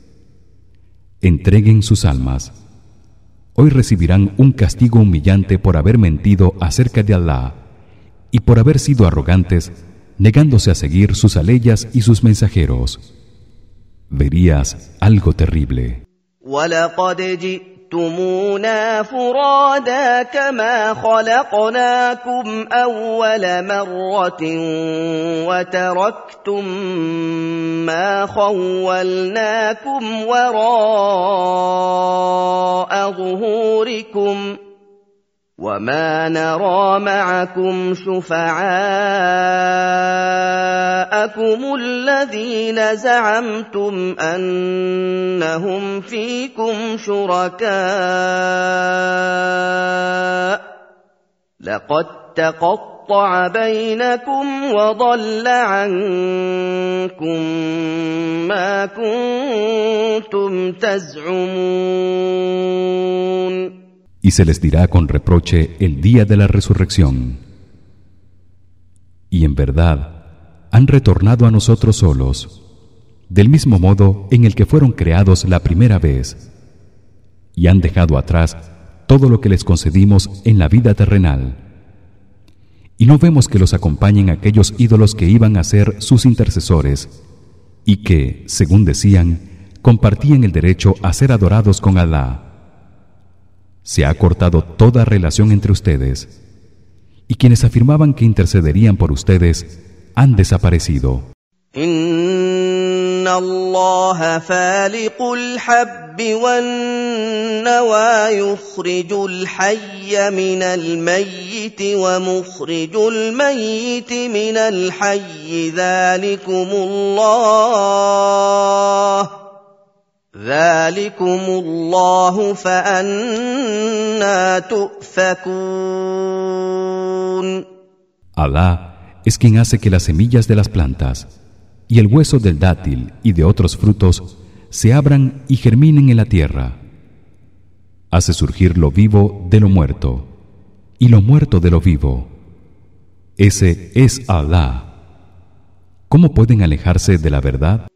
entreguen sus almas. Hoy recibirán un castigo humillante por haber mentido acerca de Alá y por haber sido arrogantes negándose a seguir sus aleyas y sus mensajeros verías algo terrible.
ولقد جئتمونا فرادا كما خلقناكم أول مرة وتركتم ما خولناكم وراء ظهوركم ۖ وما نرى معكم شفعاءكم الذين زعمتم انهم فيكم شركاء لقد تقطع بينكم وضل عنكم ما كنتم تزعمون
y se les dirá con reproche el día de la resurrección. Y en verdad han retornado a nosotros solos del mismo modo en el que fueron creados la primera vez y han dejado atrás todo lo que les concedimos en la vida terrenal. Y no vemos que los acompañen aquellos ídolos que iban a ser sus intercesores y que según decían compartían el derecho a ser adorados con Alá se ha cortado toda relación entre ustedes y quienes afirmaban que intercederían por ustedes han desaparecido.
Inna Allah faliqul habbi wan nawa yukhrijul hayya minal mayyit wa mukhrijul mayyit minal hayy dhalikumullah. ذلكم الله فأنا تؤفكون
Alá es quien hace que las semillas de las plantas y el hueso del dátil y de otros frutos se abran y germinen en la tierra. Hace surgir lo vivo de lo muerto y lo muerto de lo vivo. Ese es Alá. ¿Cómo pueden alejarse de la verdad?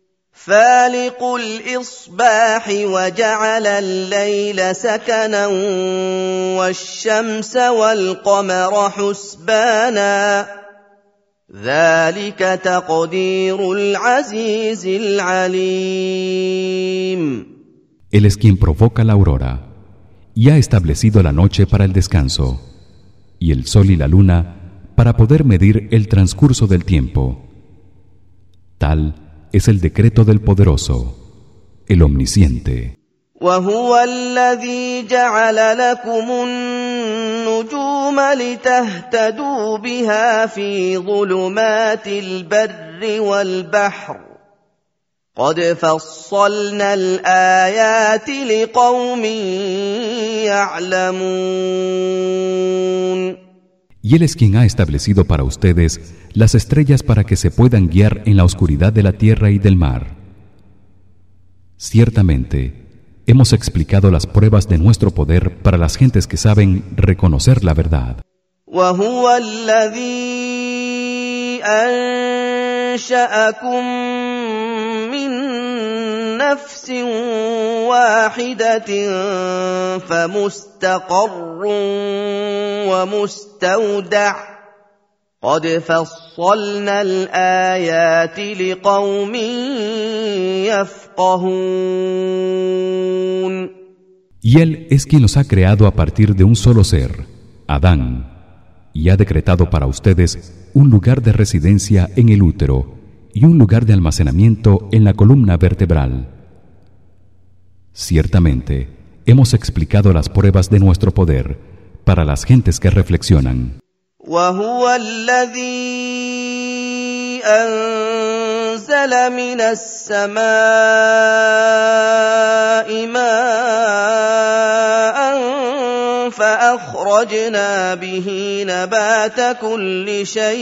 Él
es quien provoca la aurora y ha establecido la noche para el descanso y el sol y la luna para poder medir el transcurso del tiempo. Tal es el decreto del poderoso, el omnisciente.
النجوم لتهتدوا بها في ظلمات البر والبحر قد فصلنا الآيات لقوم يعلمون
Y Él es quien ha establecido para ustedes las estrellas para que se puedan guiar en la oscuridad de la tierra y del mar. Ciertamente, hemos explicado las pruebas de nuestro poder para las gentes que saben reconocer la verdad.
نفس واحدة فمستقر ومستودع قد فصلنا الآيات لقوم
Y él es quien los ha creado a partir de un solo ser, Adán, y ha decretado para ustedes un lugar de residencia en el útero y un lugar de almacenamiento en la columna vertebral. Ciertamente, hemos explicado las pruebas de nuestro poder para las gentes que reflexionan.
أنزل من السماء ماء فأخرجنا به نبات كل شيء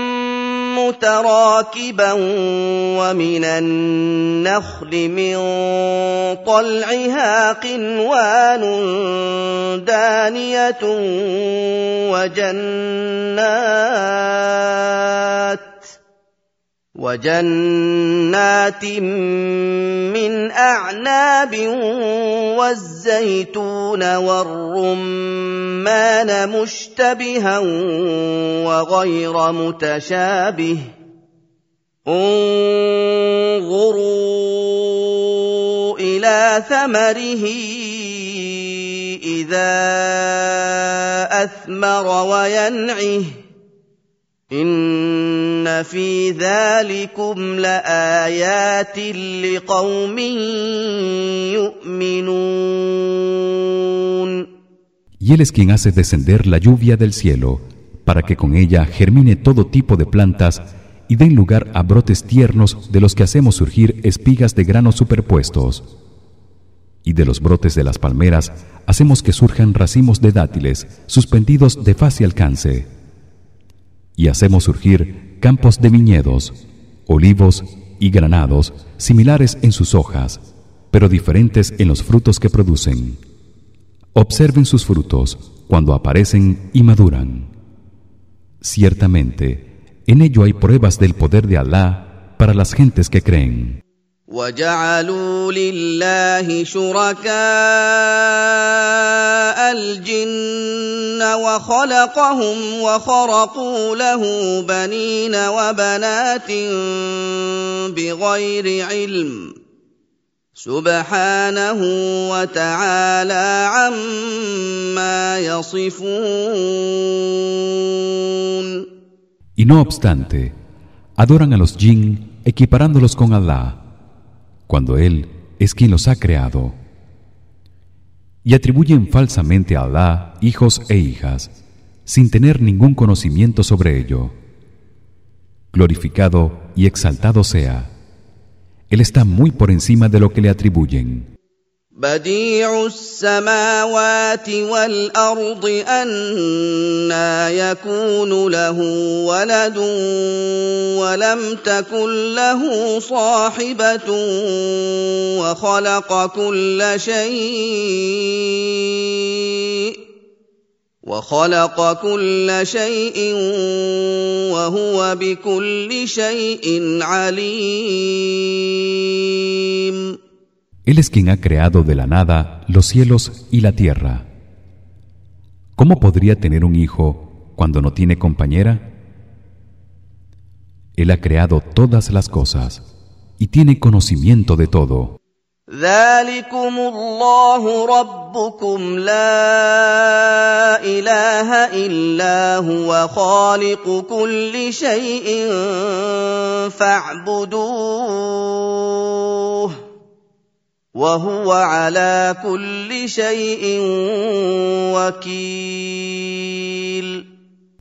متراكبا ومن النخل من طلعها قنوان دانية وجنات وجنات من أعناب والزيتون والرمان مشتبها وغير متشابه انظروا إلى ثمره إذا أثمر وينعه إن في ذلكم لآيات لقوم يؤمنون
Y él es quien hace descender la lluvia del cielo para que con ella germine todo tipo de plantas y den lugar a brotes tiernos de los que hacemos surgir espigas de granos superpuestos. Y de los brotes de las palmeras hacemos que surjan racimos de dátiles suspendidos de fácil alcance y hacemos surgir campos de viñedos, olivos y granados similares en sus hojas, pero diferentes en los frutos que producen. Observen sus frutos cuando aparecen y maduran. Ciertamente, en ello hay pruebas del poder de Alá para las gentes que creen.
وجعلوا لله شركاء الجن وخلقهم وخرقوا له بنين وبنات بغير علم سبحانه وتعالى عما يصفون.
Y no obstante, adoran a los jinn equiparándolos con Allah cuando él es quien los ha creado. Y atribuyen falsamente a Allah hijos e hijas sin tener ningún conocimiento sobre ello. Glorificado y exaltado sea. Él está muy por encima de lo que le atribuyen
بديع السماوات والأرض أنا يكون له ولد ولم تكن له صاحبة وخلق كل شيء وخلق كل شيء وهو بكل شيء عليم
Él es quien ha creado de la nada los cielos y la tierra. ¿Cómo podría tener un hijo cuando no tiene compañera? Él ha creado todas las cosas y tiene conocimiento de todo.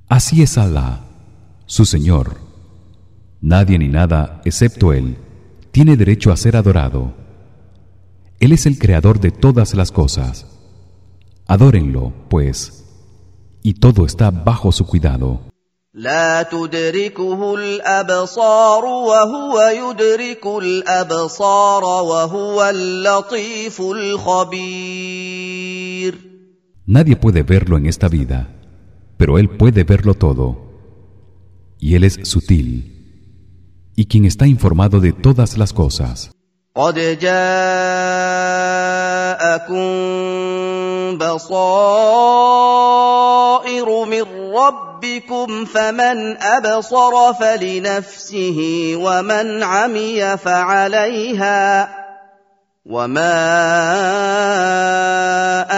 Así es Allah, su Señor. Nadie ni nada, excepto Él, tiene derecho a ser adorado. Él es el creador de todas las cosas. Adórenlo, pues, y todo está bajo su cuidado.
لا تدركه الابصار وهو يدرك الابصار وهو اللطيف الخبير
Nadie puede verlo en esta vida, pero él puede verlo todo. Y él es sutil y quien está informado de todas las cosas.
قد جاءكم بصائر من ربكم فمن ابصر فلنفسه ومن عمي فعليها وما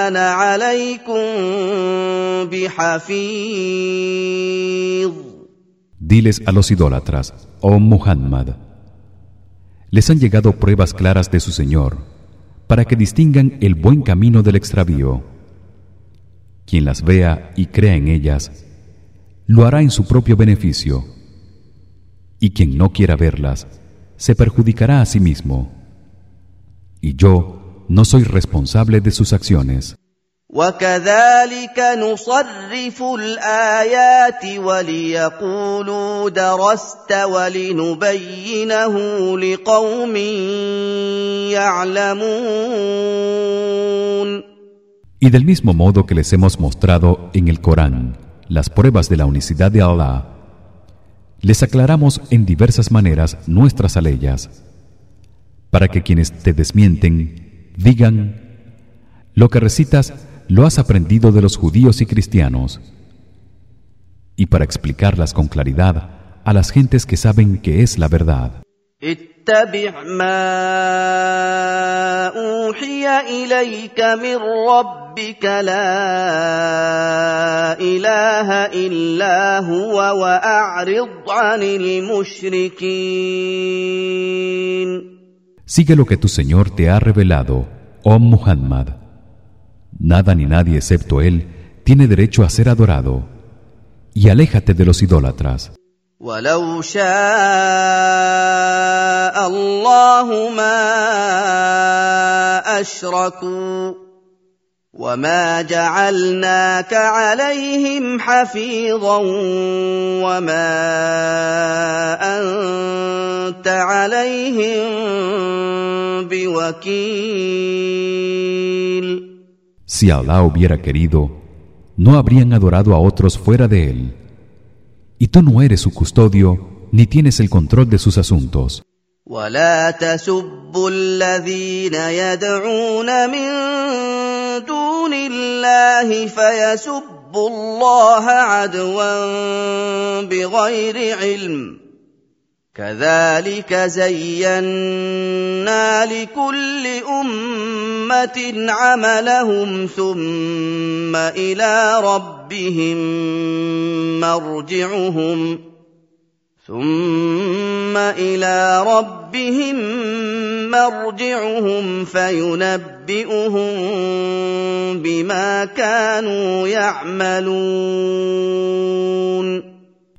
انا عليكم بحفيظ
Diles a los idólatras, oh Muhammad, les han llegado pruebas claras de su Señor para que distingan el buen camino del extravío. Quien las vea y crea en ellas lo hará en su propio beneficio y quien no quiera verlas se perjudicará a sí mismo. Y yo no soy responsable de sus acciones.
وكذلك نصرف الايات وليقولوا درست ولنبينه لقوم يعلمون
Y del mismo modo que les hemos mostrado en el Corán las pruebas de la unicidad de Allah, les aclaramos en diversas maneras nuestras aleyas, para que quienes te desmienten digan: Lo que recitas lo has aprendido de los judíos y cristianos y para explicarlas con claridad a las gentes que saben que es la verdad Sigue lo que tu Señor te ha revelado, oh Muhammad Nada ni nadie excepto él tiene derecho a ser adorado. Y aléjate de los idólatras.
ولو شاء الله ما أشركوا وما جعلناك عليهم حفيظا وما أنت عليهم بوكيل
Si Allah hubiera querido, no habrían adorado a otros fuera de él. Y tú no eres su custodio ni tienes el control de sus asuntos.
ولا تسبوا الذين يدعون من دون الله فيسبوا الله عدوا بغير علم كذلك زينا لكل أمة عملهم ثم إلى ربهم مرجعهم ثم إلى ربهم مرجعهم فينبئهم بما كانوا يعملون.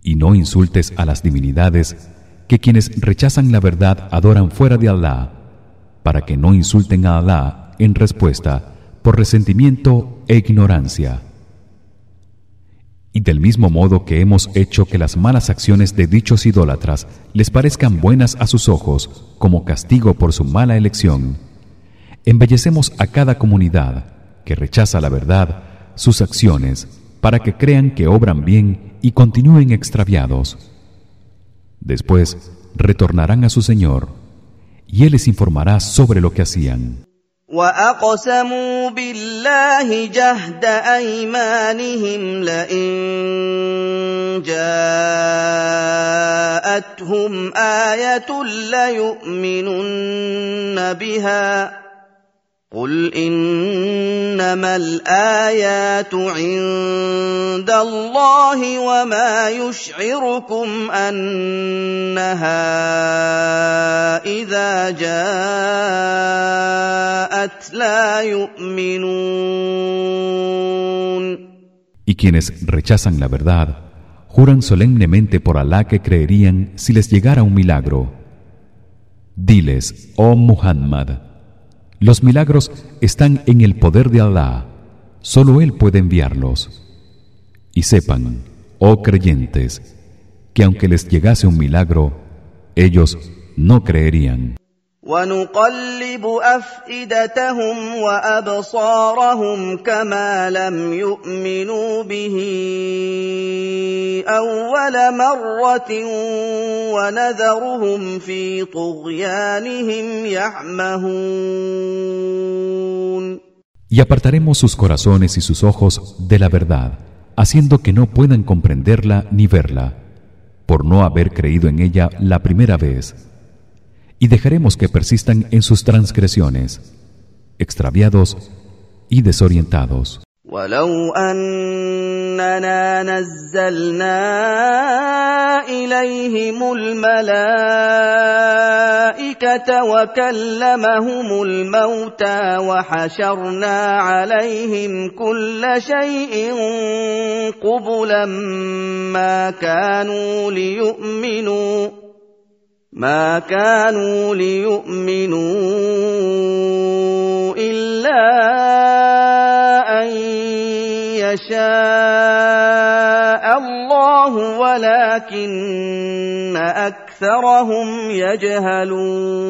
Y no insultes a las divinidades que quienes rechazan la verdad adoran fuera de Allah para que no insulten a Allah en respuesta por resentimiento e ignorancia. Y del mismo modo que hemos hecho que las malas acciones de dichos idólatras les parezcan buenas a sus ojos como castigo por su mala elección embellecemos a cada comunidad que rechaza la verdad sus acciones para que crean que obran bien y continúen extraviados Después retornarán a su Señor y él les informará sobre lo que hacían.
واقسموا بالله جهد ايمانهم لئن جاءتهم ايه ليؤمنن بها قل انما الايات عند الله وما يشعركم انها اذا جاءت لا يؤمنون
Y quienes rechazan la verdad juran solemnemente por Alá que creerían si les llegara un milagro. Diles, oh Muhammad, los milagros están en el poder de Allah. Solo él puede enviarlos. Y sepan, oh creyentes, que aunque les llegase un milagro, ellos no creerían.
ونقلب افئدتهم وابصارهم كما لم يؤمنوا به اول مره ونذرهم في طغيانهم يعمهون
Y apartaremos sus corazones y sus ojos de la verdad, haciendo que no puedan comprenderla ni verla, por no haber creído en ella la primera vez y dejaremos que persistan en sus transgresiones extraviados y desorientados
ولو اننا نزلنا اليهم الملائكه وكلمهم الموتى وحشرنا عليهم كل شيء قبلا ما كانوا ليؤمنوا ما كانوا ليؤمنوا الا ان يشاء الله ولكن اكثرهم يجهلون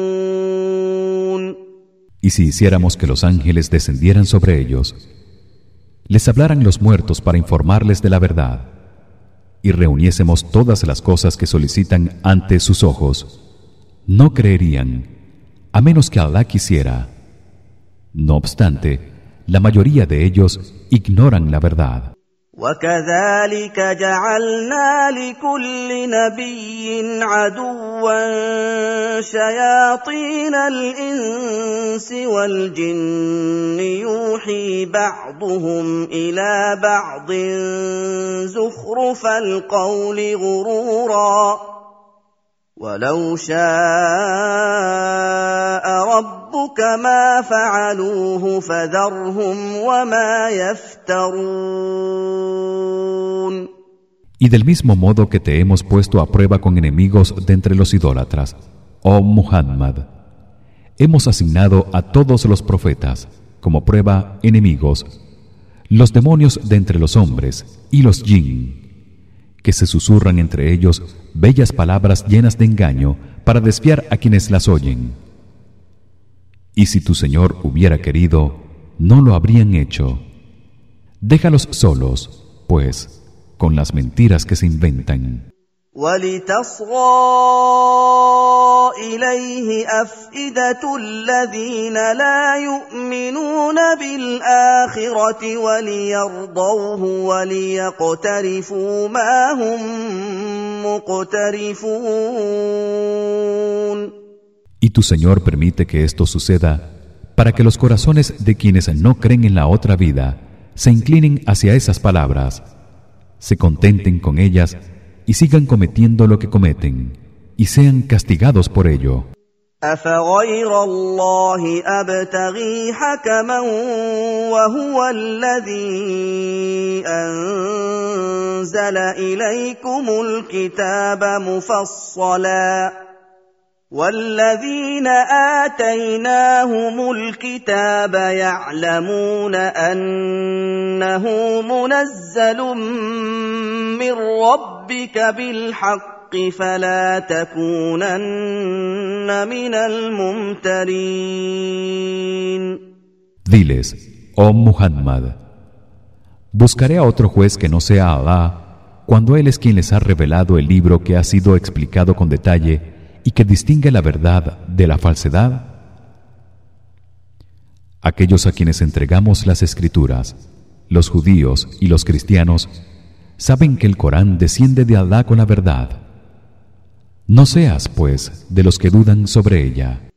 Y si hiciéramos que los ángeles descendieran sobre ellos les hablaran los muertos para informarles de la verdad y reuniésemos todas las cosas que solicitan ante sus ojos no creerían a menos que Allah quisiera. No obstante la mayoría de ellos ignoran la verdad
وكذلك جعلنا لكل نبي عدوا شياطين الإنس والجن يوحي بعضهم إلى بعض زخرف القول غرورا ولو شاء ربك ما فعلوه فذرهم وما يفترون
Y del mismo modo que te hemos puesto a prueba con enemigos de entre los idólatras, oh Muhammad, hemos asignado a todos los profetas como prueba enemigos los demonios de entre los hombres y los jinn que se susurran entre ellos bellas palabras llenas de engaño para desviar a quienes las oyen. Y si tu Señor hubiera querido, no lo habrían hecho. Déjalos solos, pues, con las mentiras que se inventan.
ولتصغى إليه أفئدة الذين لا يؤمنون بالآخرة وليرضوه وليقترفوا ما هم مقترفون
Y tu Señor permite que esto suceda para que los corazones de quienes no creen en la otra vida se inclinen hacia esas palabras, se contenten con ellas y sigan cometiendo lo que cometen Y sean castigados por ello.
أفغير الله أبتغي حكما وهو الذي أنزل إليكم الكتاب مفصلا والذين آتيناهم الكتاب يعلمون أنه منزل من ربك بالحق فلا تكونن من الممترين
Diles, oh Muhammad, buscaré a otro juez que no sea Allah cuando él es quien les ha revelado el libro que ha sido explicado con detalle y que distingue la verdad de la falsedad. Aquellos a quienes entregamos las escrituras, los judíos y los cristianos, saben que el Corán desciende de Allah con la verdad. No seas pues de los que dudan sobre ella.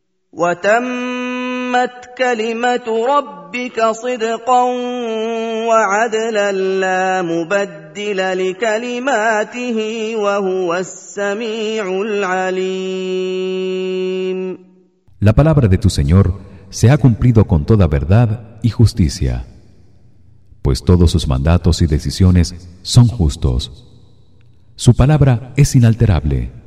La palabra de tu Señor se ha cumplido con toda verdad y justicia, pues todos sus mandatos y decisiones son justos. Su palabra es inalterable.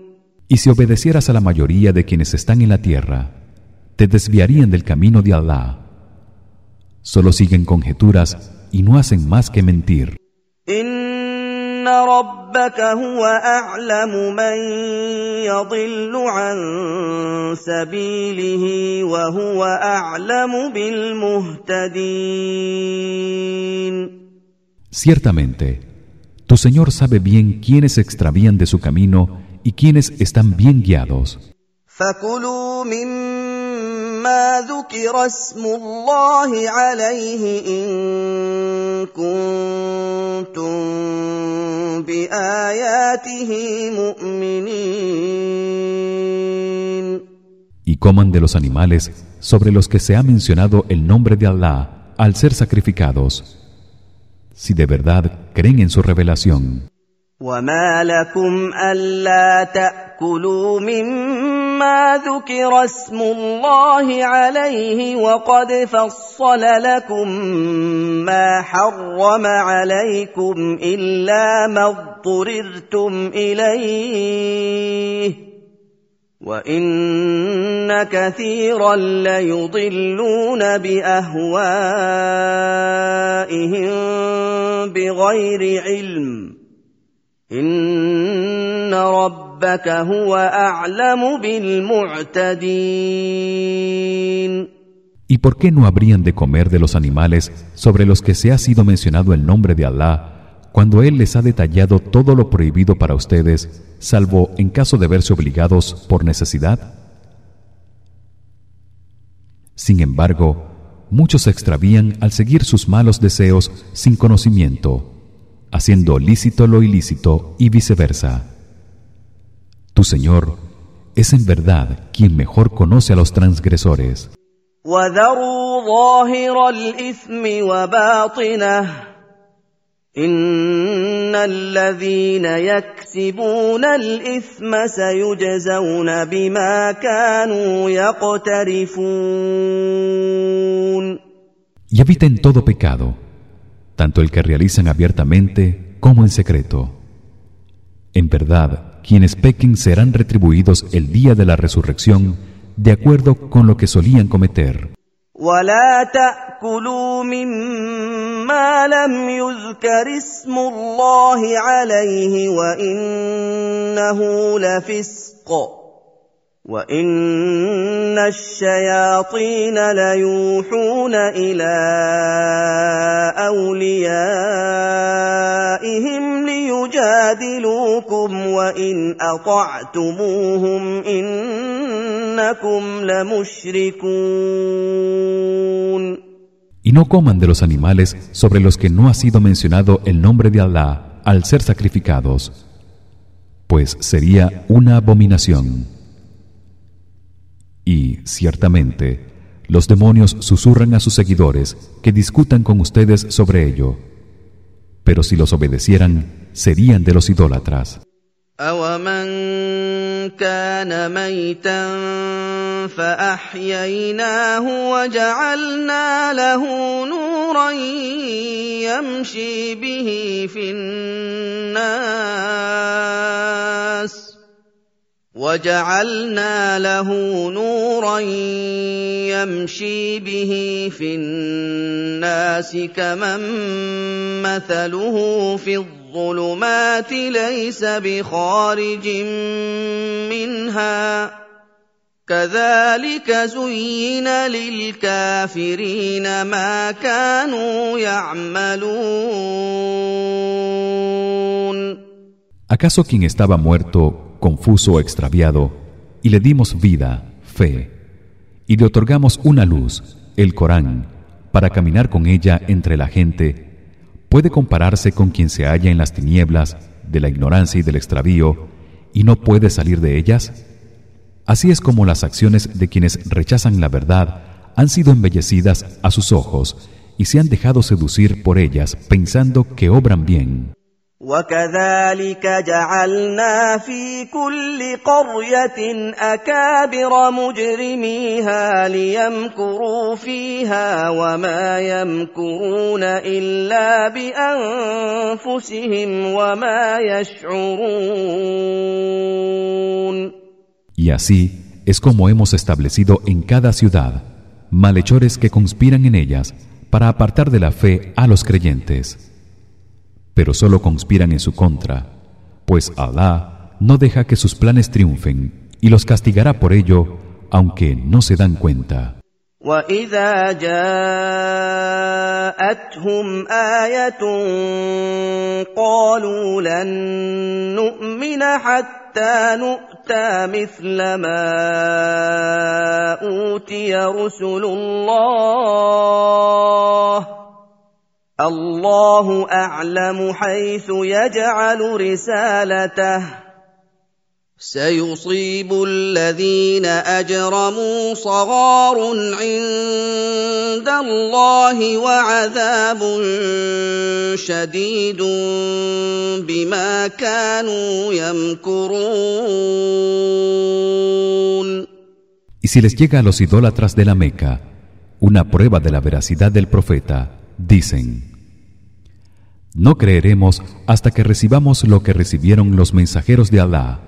Y si obedecieras a la mayoría de quienes están en la tierra, te desviarían del camino de Alá. Solo siguen conjeturas y no hacen más que mentir. Ciertamente, tu Señor sabe bien quiénes se extravían de su camino y quienes están bien guiados. Y coman de los animales sobre los que se ha mencionado el nombre de Allah al ser sacrificados, si de verdad creen en su revelación.
وما لكم ألا تأكلوا مما ذكر اسم الله عليه وقد فصل لكم ما حرم عليكم إلا ما اضطررتم إليه وإن كثيرا ليضلون بأهوائهم بغير علم إن ربك هو أعلم بالمعتدين
¿Y por qué no habrían de comer de los animales sobre los que se ha sido mencionado el nombre de Allah cuando él les ha detallado todo lo prohibido para ustedes, salvo en caso de verse obligados por necesidad? Sin embargo, muchos se extravían al seguir sus malos deseos sin conocimiento haciendo lícito lo ilícito y viceversa. Tu Señor es en verdad quien mejor conoce a los transgresores.
وذروا ظاهر الإثم وباطنه إن الذين يكسبون الإثم سيجزون بما كانوا يقترفون
Y eviten todo pecado, tanto el que realizan abiertamente como en secreto. En verdad, quienes pequen serán retribuidos el día de la resurrección de acuerdo con lo que solían cometer.
ولا تاكلوا مما لم يذكر اسم الله عليه وانه لفسق وان الشياطين ليوحون الى اوليائهم ليجادلوكم وان اطعتموهم انكم لمشركون
Y no coman de los animales sobre los que no ha sido mencionado el nombre de Allah al ser sacrificados, pues sería una abominación. Y ciertamente los demonios susurran a sus seguidores que discutan con ustedes sobre ello. Pero si los obedecieran, serían de los idólatras.
وَجَعَلْنَا لَهُ نُورًا يَمْشِي بِهِ فِي النَّاسِ كَمَن مَّثَلُهُ فِي الظُّلُمَاتِ لَيْسَ بِخَارِجٍ مِّنْهَا. كَذَلِكَ زُيِّنَ لِلْكَافِرِينَ مَا كَانُوا يَعْمَلُونَ.
¿Acaso quien estaba muerto, confuso o extraviado, y le dimos vida, fe, y le otorgamos una luz, el Corán, para caminar con ella entre la gente, puede compararse con quien se halla en las tinieblas de la ignorancia y del extravío y no puede salir de ellas? Así es como las acciones de quienes rechazan la verdad han sido embellecidas a sus ojos y se han dejado seducir por ellas pensando que obran bien.
وكذلك جعلنا في كل قريه اكابر مجرميها ليمكروا فيها وما يمكرون الا بانفسهم وما يشعرون
Y así es como hemos establecido en cada ciudad malhechores que conspiran en ellas para apartar de la fe a los creyentes. pero solo conspiran en su contra pues Alá no deja que sus planes triunfen y los castigará por ello aunque no se dan cuenta
واذا جاءتهم ايه قالوا لن نؤمن حتى نؤتى مثل ما اوتي رسل الله الله أعلم حيث يجعل رسالته. سيصيب الذين أجرموا صغار عند الله وعذاب شديد بما كانوا يمكرون.
Y si les llega a los idólatras de la Meca una prueba de la veracidad del profeta, dicen: No creeremos hasta que recibamos lo que recibieron los mensajeros de Alá,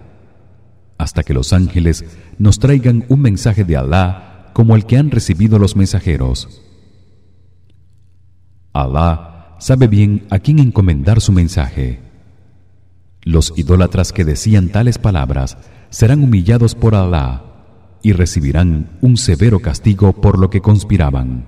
hasta que los ángeles nos traigan un mensaje de Alá como el que han recibido los mensajeros. Alá sabe bien a quién encomendar su mensaje. Los idólatras que decían tales palabras serán humillados por Alá y recibirán un severo castigo por lo que conspiraban.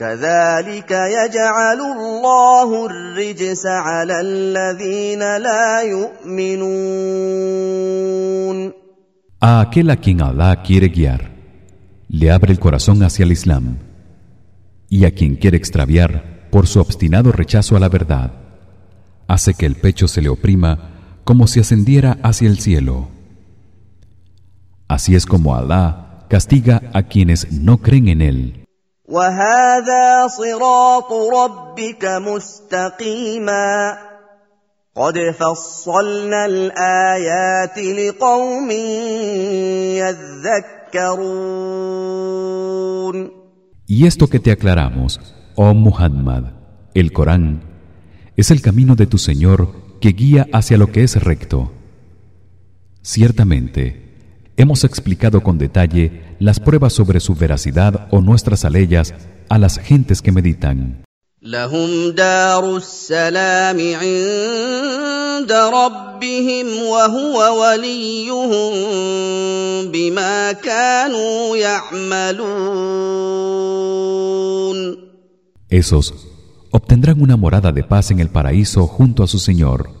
كذلك يجعل الله الرجس على الذين لا يؤمنون
A aquel a quien Allah quiere guiar, le abre el corazón hacia el Islam, y a quien quiere extraviar por su obstinado rechazo a la verdad, hace que el pecho se le oprima como si ascendiera hacia el cielo así es como Alá castiga a quienes no creen en él
وهذا صراط ربك مستقيما قد فصلنا الآيات لقوم يذكرون
Y esto que te aclaramos, oh Muhammad, el Corán es el camino de tu Señor que guía hacia lo que es recto. Ciertamente, hemos explicado con detalle las pruebas sobre su veracidad o nuestras aleyas a las gentes que meditan. Esos obtendrán una morada de paz en el paraíso junto a su Señor.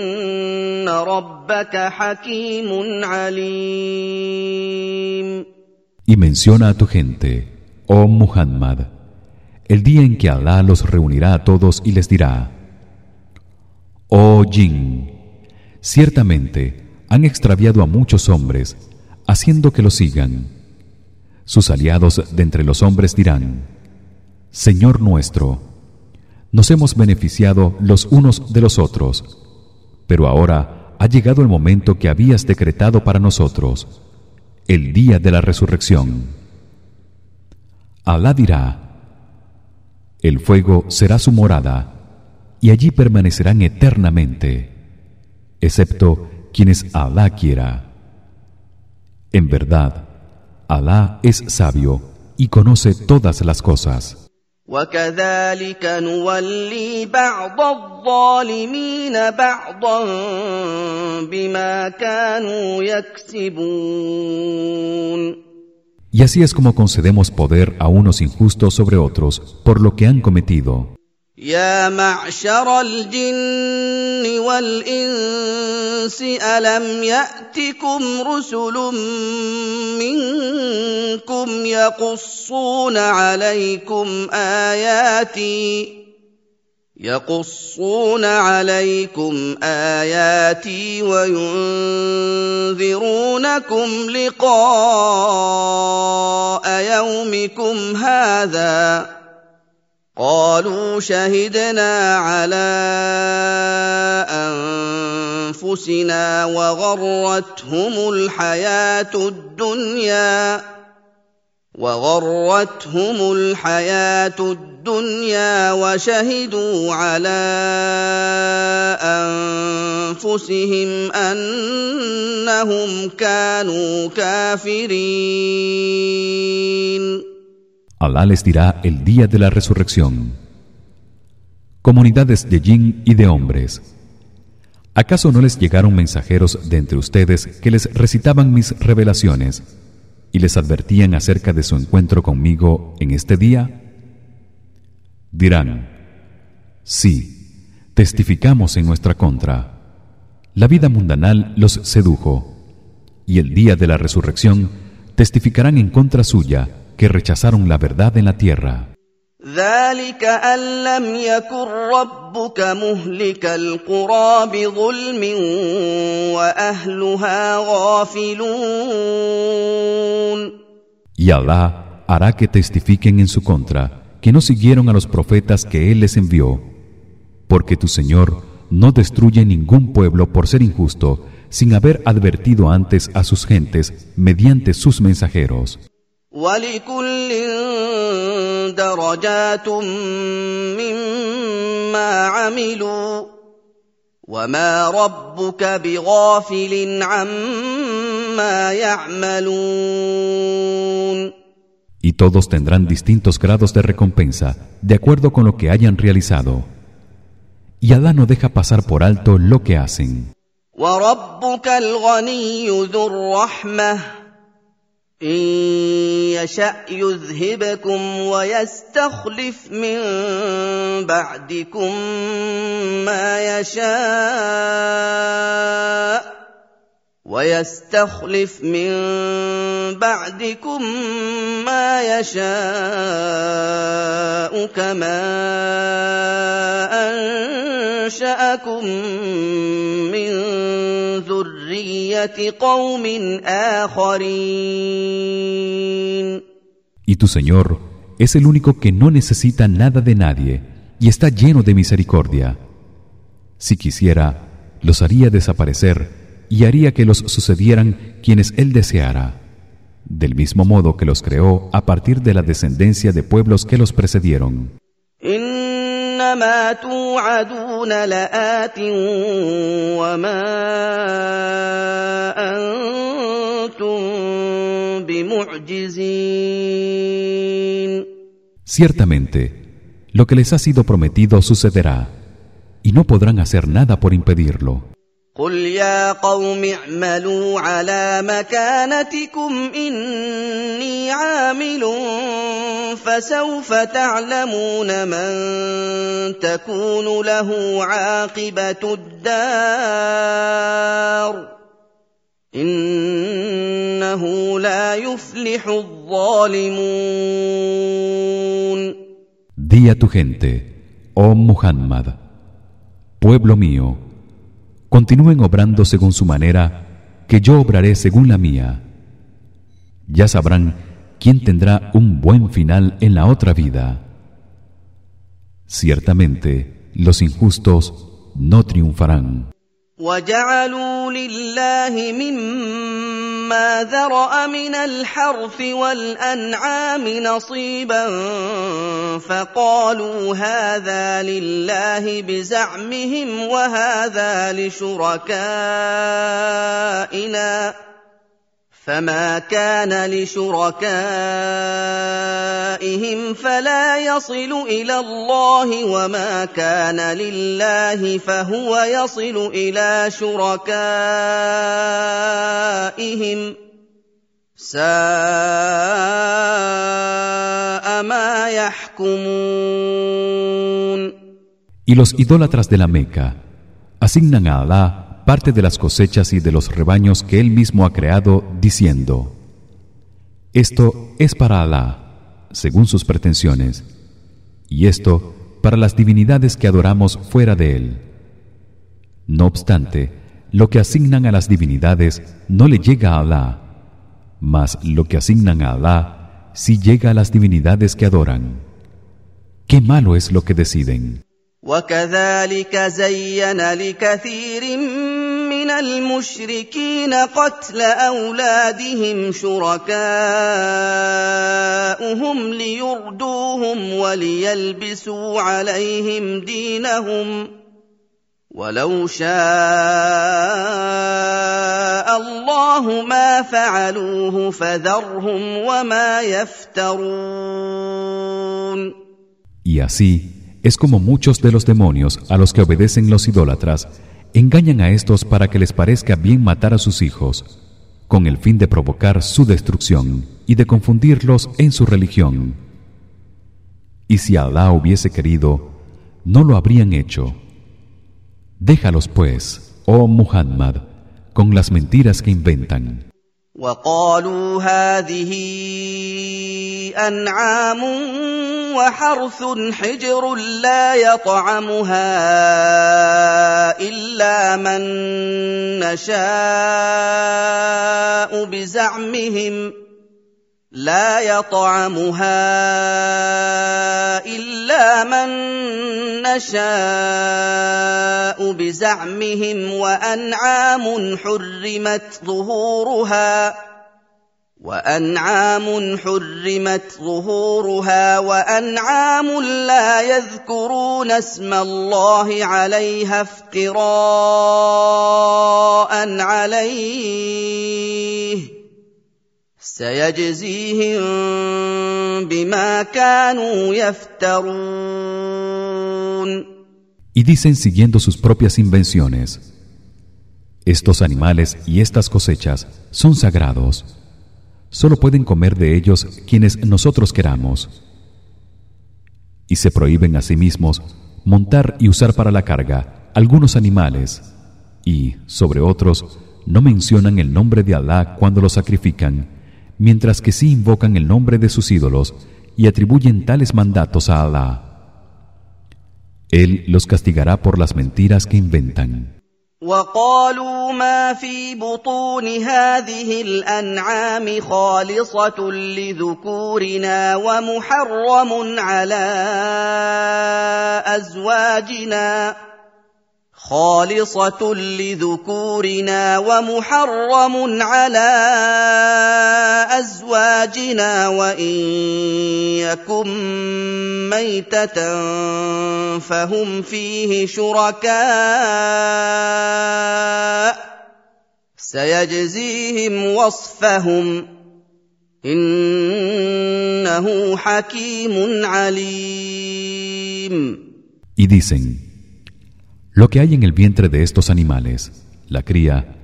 Y menciona a tu gente, oh Muhammad, el día en que Alá los reunirá a todos y les dirá: Oh Jin, ciertamente han extraviado a muchos hombres, haciendo que los sigan. Sus aliados de entre los hombres dirán: Señor nuestro, nos hemos beneficiado los unos de los otros, pero ahora ha llegado el momento que habías decretado para nosotros, el día de la resurrección. Alá dirá: El fuego será su morada y allí permanecerán eternamente excepto quienes Alá quiera en verdad Alá es sabio y conoce todas las cosas
وكذلك نولي بعض الظالمين بعضا بما كانوا يكسبون
y así es como concedemos poder a unos injustos sobre otros por lo que han cometido
يا معشر الجن والإنس ألم يأتكم رسل منكم يقصون عليكم آياتي؟ يقصون عليكم آياتي وينذرونكم لقاء يومكم هذا. قالوا شهدنا على أنفسنا وغرتهم الحياة الدنيا وغرتهم الحياة الدنيا وشهدوا على أنفسهم أنهم كانوا كافرين.
Alá les dirá el día de la resurrección. Comunidades de jin y de hombres. ¿Acaso no les llegaron mensajeros de entre ustedes que les recitaban mis revelaciones y les advertían acerca de su encuentro conmigo en este día? Dirán: Sí, testificamos en nuestra contra. La vida mundanal los sedujo y el día de la resurrección testificarán en contra suya que rechazaron la verdad en la tierra.
ذلك أن لم يكن ربك مهلك القرى بظلم وأهلها غافلون
Y Alá hará que testifiquen en su contra que no siguieron a los profetas que él les envió, porque tu Señor no destruye ningún pueblo por ser injusto, sin haber advertido antes a sus gentes mediante sus mensajeros. Y todos tendrán distintos grados de recompensa de acuerdo con lo que hayan realizado. Y Alá no deja pasar por alto lo que hacen.
وربك الغني ذو الرحمه ان يشا يذهبكم ويستخلف من بعدكم ما يشاء ويستخلف من بعدكم ما يشاء كما انشاكم من ذريه قوم اخرين
Y tu Señor es el único que no necesita nada de nadie y está lleno de misericordia. Si quisiera, los haría desaparecer y haría que los sucedieran quienes él deseara. Del mismo modo que los creó a partir de la descendencia de pueblos que los precedieron. Ciertamente lo que les ha sido prometido sucederá y no podrán hacer nada por impedirlo
قل يا قوم اعملوا على مكانتكم اني عامل فسوف تعلمون من تكون له عاقبه الدار انه لا يفلح الظالمون
Di a tu gente, oh Muhammad, pueblo mío, continúen obrando según su manera que yo obraré según la mía. Ya sabrán quién tendrá un buen final en la otra vida. Ciertamente los injustos no triunfarán
ما ذرأ من الحرث والأنعام نصيبا فقالوا هذا لله بزعمهم وهذا لشركائنا فما كان لشركائهم فلا يصل الى الله وما كان لله فهو يصل الى شركائهم ساء ما يحكمون
Y los idólatras de la Meca asignan a Allah parte de las cosechas y de los rebaños que él mismo ha creado diciendo Esto es para Alá según sus pretensiones y esto para las divinidades que adoramos fuera de él. No obstante lo que asignan a las divinidades no le llega a Alá mas lo que asignan a Alá sí llega a las divinidades que adoran. Qué malo es lo que deciden
وكذلك زين لكثير من المشركين قتل أولادهم شركاءهم ليردوهم وليلبسوا عليهم دينهم ولو شاء الله ما فعلوه فذرهم وما يفترون.
Es como muchos de los demonios a los que obedecen los idólatras engañan a estos para que les parezca bien matar a sus hijos con el fin de provocar su destrucción y de confundirlos en su religión. Y si Alá hubiese querido no lo habrían hecho. Déjalos pues oh Muhammad con las mentiras que inventan
وقالوا هذه أنعام وحرث حجر لا يطعمها إلا من نشاء بزعمهم لا يطعمها إلا من نشاء بزعمهم وأنعام حرمت ظهورها وأنعام حرمت ظهورها وأنعام لا يذكرون اسم الله عليها افتراء عليه سيجزيهم بما كانوا يفترون
Y dicen siguiendo sus propias invenciones Estos animales y estas cosechas son sagrados solo pueden comer de ellos quienes nosotros queramos y se prohíben a sí mismos montar y usar para la carga algunos animales y sobre otros no mencionan el nombre de Alá cuando los sacrifican mientras que sí invocan el nombre de sus ídolos y atribuyen tales mandatos a Alá él los castigará por las mentiras que inventan
وقالوا ما في بطون هذه الانعام خالصه لذكورنا ومحرم على ازواجنا خالصة لذكورنا ومحرم على أزواجنا وإن يكن ميتة فهم فيه شركاء سيجزيهم وصفهم إنه حكيم عليم.
Y Lo que hay en el vientre de estos animales, la cría,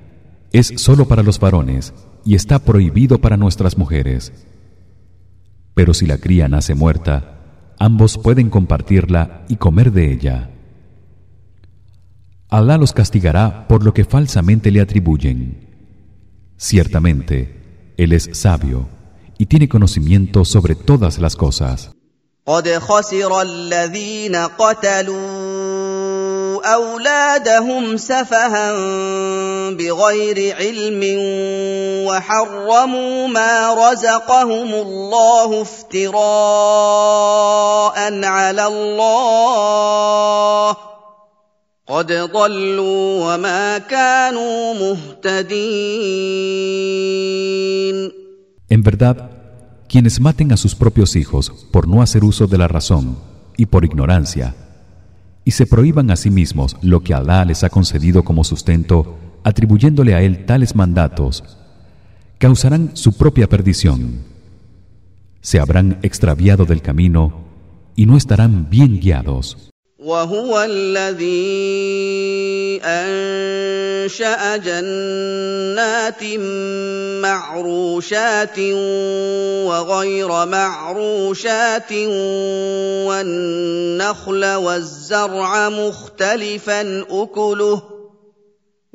es solo para los varones y está prohibido para nuestras mujeres. Pero si la cría nace muerta, ambos pueden compartirla y comer de ella. Alá los castigará por lo que falsamente le atribuyen. Ciertamente, él es sabio y tiene conocimiento sobre todas las cosas.
اولادهم سفها بغير علم وحرموا ما رزقهم الله افتراء على الله قد ضلوا وما كانوا مهتدين
En verdad, quienes maten a sus propios hijos por no hacer uso de la razón y por ignorancia y se prohíban a sí mismos lo que Alá les ha concedido como sustento atribuyéndole a él tales mandatos causarán su propia perdición. Se habrán extraviado del camino y no estarán bien guiados
وهو الذي أنشأ جنات معروشات وغير معروشات والنخل والزرع مختلفا أكله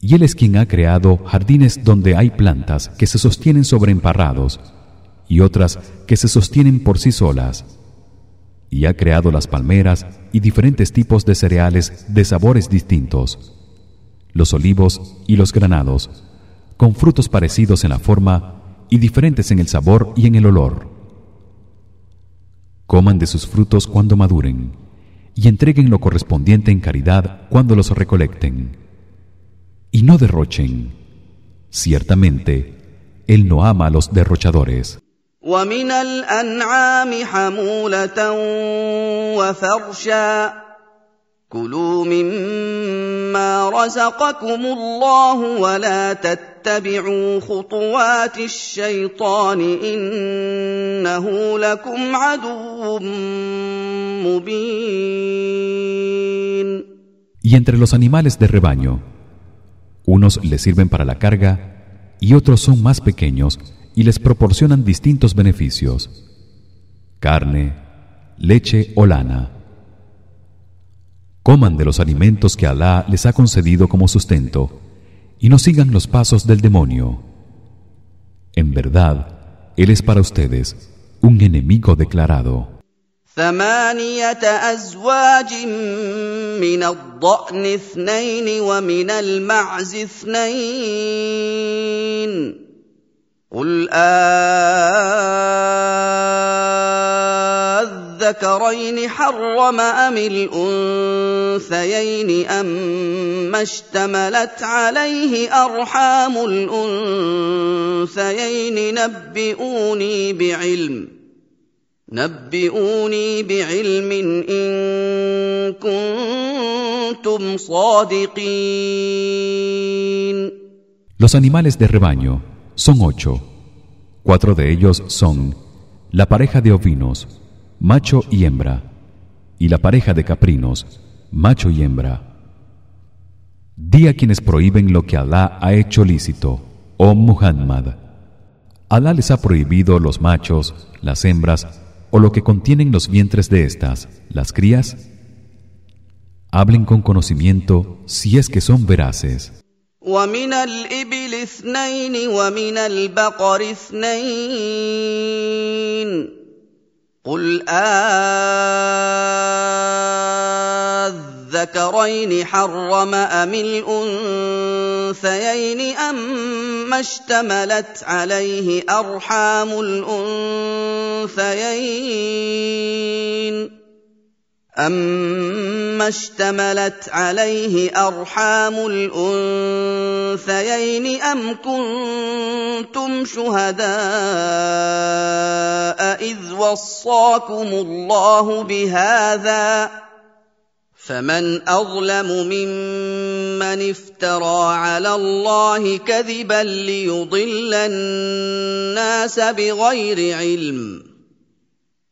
Y él es quien ha creado jardines donde hay plantas que se sostienen sobre emparrados y otras que se sostienen por sí solas. Y ha creado las palmeras y diferentes tipos de cereales de sabores distintos, los olivos y los granados, con frutos parecidos en la forma y diferentes en el sabor y en el olor coman de sus frutos cuando maduren y entreguen lo correspondiente en caridad cuando los recolecten y no derrochen ciertamente él no ama a los derrochadores
كلوا مما رزقكم الله ولا تتبعوا خطوات الشيطان انه لكم عدو مبين
Y entre los animales de rebaño unos les sirven para la carga y otros son más pequeños y les proporcionan distintos beneficios carne leche o lana coman de los alimentos que Alá les ha concedido como sustento y no sigan los pasos del demonio en verdad él es para ustedes un enemigo declarado
ثمانية أزواج من الضأن اثنين ومن المعز اثنين قل أذكرين حرم أم الأنثيين أم اشتملت عليه أرحام الأنثيين نبئوني بعلم ۖ نبئوني بعلم إن كنتم صادقين
Los animales de rebaño son ocho. Cuatro de ellos son la pareja de ovinos, macho y hembra, y la pareja de caprinos, macho y hembra. Di a quienes prohíben lo que Alá ha hecho lícito, oh Muhammad. Alá les ha prohibido los machos, las hembras o lo que contienen los vientres de estas, las crías, hablen con conocimiento si es que son veraces.
ومن الإبل اثنين ومن البقر اثنين قل الذكرين حرم أم الأنثيين أما اشتملت عليه أرحام الأنثيين أما اشتملت عليه أرحام الأنثيين أم كنتم شهداء إذ وصاكم الله بهذا ۖ فمن اظلم ممن افترى على الله كذبا ليضل الناس بغير علم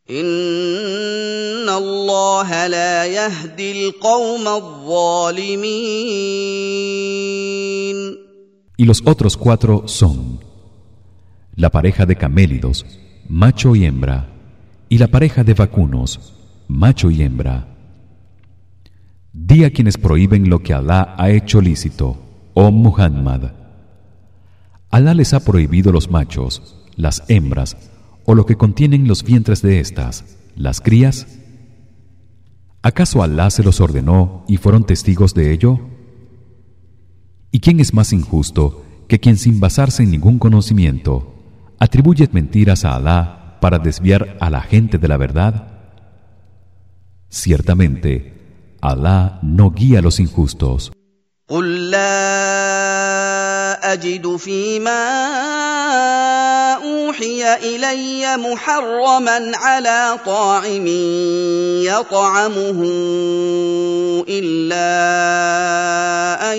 ان الله لا يهدي القوم الظالمين
Y los otros cuatro son la pareja de camélidos, macho y hembra, y la pareja de vacunos, macho y hembra Di a quienes prohíben lo que Alá ha hecho lícito, oh Muhammad. Alá les ha prohibido los machos, las hembras o lo que contienen los vientres de estas, las crías. ¿Acaso Alá se los ordenó y fueron testigos de ello? ¿Y quién es más injusto que quien sin basarse en ningún conocimiento atribuye mentiras a Alá para desviar a la gente de la verdad? Ciertamente, Alá no guía a los injustos.
أجد فيما أوحي إلي محرما على طاعم يطعمه إلا أن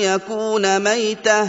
يكون ميته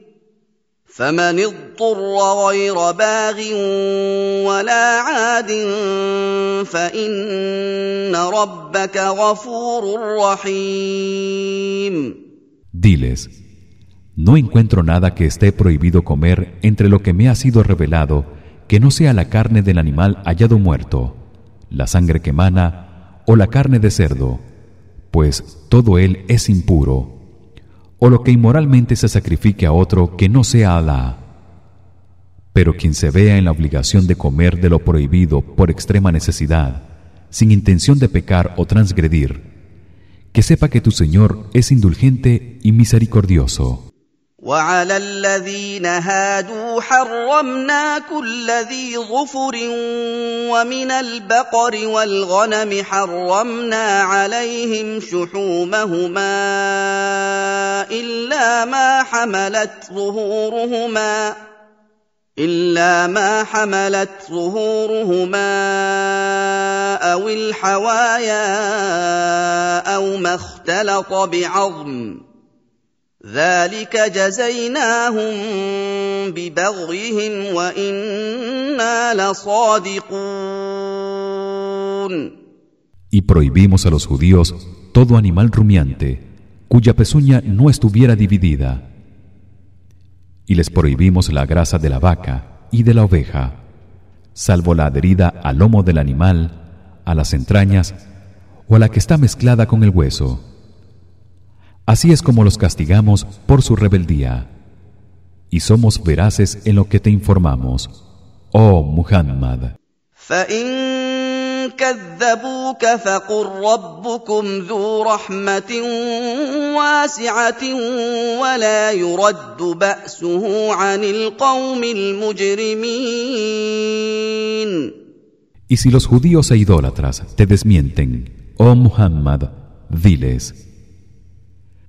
فمن اضطر غير باغ ولا عاد فان ربك غفور رحيم
Diles No encuentro nada que esté prohibido comer entre lo que me ha sido revelado que no sea la carne del animal hallado muerto la sangre que emana o la carne de cerdo pues todo él es impuro o lo que inmoralmente se sacrifique a otro que no sea Alá. Pero quien se vea en la obligación de comer de lo prohibido por extrema necesidad, sin intención de pecar o transgredir, que sepa que tu Señor es indulgente y misericordioso.
وعلى الذين هادوا حرمنا كل ذي ظفر ومن البقر والغنم حرمنا عليهم شحومهما إلا ما حملت ظهورهما إلا ما حملت ظهورهما أو الحوايا أو ما اختلط بعظم ذلك جزيناهم ببغيهم وانا لصادقون
Y prohibimos a los judíos todo animal rumiante cuya pezuña no estuviera dividida y les prohibimos la grasa de la vaca y de la oveja salvo la adherida al lomo del animal a las entrañas o a la que está mezclada con el hueso así es como los castigamos por su rebeldía y somos veraces en lo que te informamos oh Muhammad
كذبوك فقل ربكم ذو رحمه واسعه ولا يرد باسه عن القوم المجرمين
Y si los judíos e idólatras te desmienten, oh Muhammad, diles: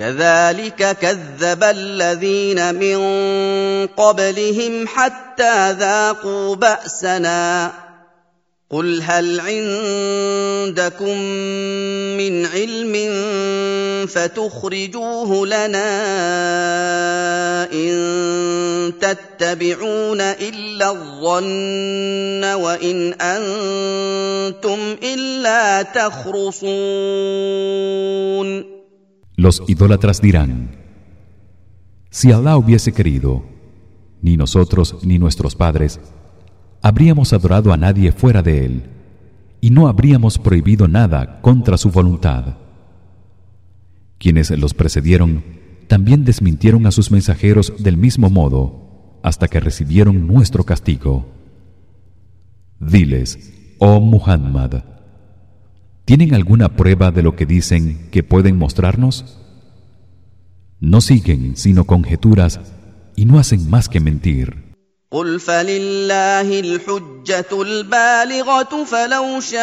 كذلك كذب الذين من قبلهم حتى ذاقوا بأسنا. قل هل عندكم من علم فتخرجوه لنا إن تتبعون إلا الظن وإن أنتم إلا تخرصون.
Los idólatras dirán Si Allah hubiese querido ni nosotros ni nuestros padres habríamos adorado a nadie fuera de él y no habríamos prohibido nada contra su voluntad quienes los precedieron también desmintieron a sus mensajeros del mismo modo hasta que recibieron nuestro castigo. Diles oh Muhammad ¿Tienen alguna prueba de lo que dicen que pueden mostrarnos? No siguen sino conjeturas y no hacen más que mentir.
قل فلله الحجه البالغه فلو شاء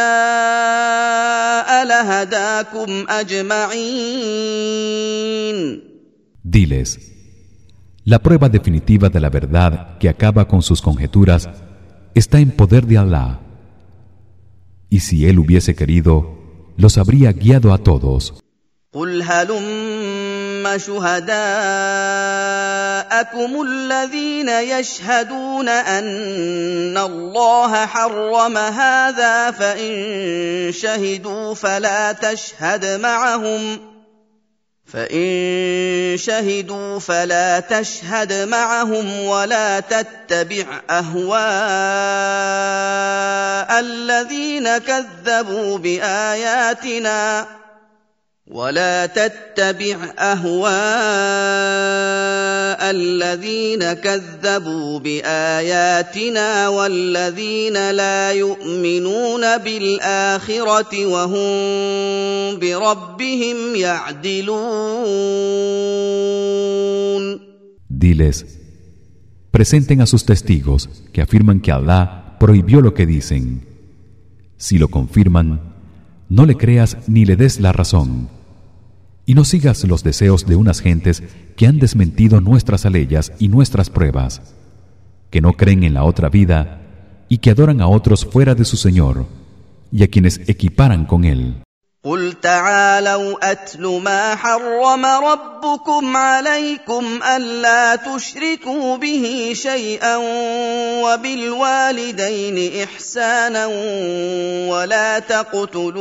لهداكم اجمعين
Diles La prueba definitiva de la verdad que acaba con sus conjeturas está en poder de Allah y si él hubiese querido los habría guiado a todos
قل هلم شهداءكم الذين يشهدون ان الله حرم هذا فان شهدوا فلا تشهد معهم فان شهدوا فلا تشهد معهم ولا تتبع اهواء الذين كذبوا باياتنا ولا تتبع اهواء الذين كذبوا باياتنا والذين لا يؤمنون بالاخره وهم بربهم يعدلون
Diles presenten a sus testigos que afirman que Allah prohibió lo que dicen si lo confirman no le creas ni le des la razón y no sigas los deseos de unas gentes que han desmentido nuestras aleyas y nuestras pruebas que no creen en la otra vida y que adoran a otros fuera de su Señor y a quienes equiparan con él
قل تعالوا اتل ما حرم ربكم عليكم الا تشركوا به شيئا وبالوالدين احسانا ولا تقتلوا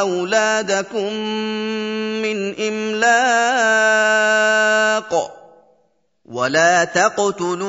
اولادكم من املاق ولا تقتلوا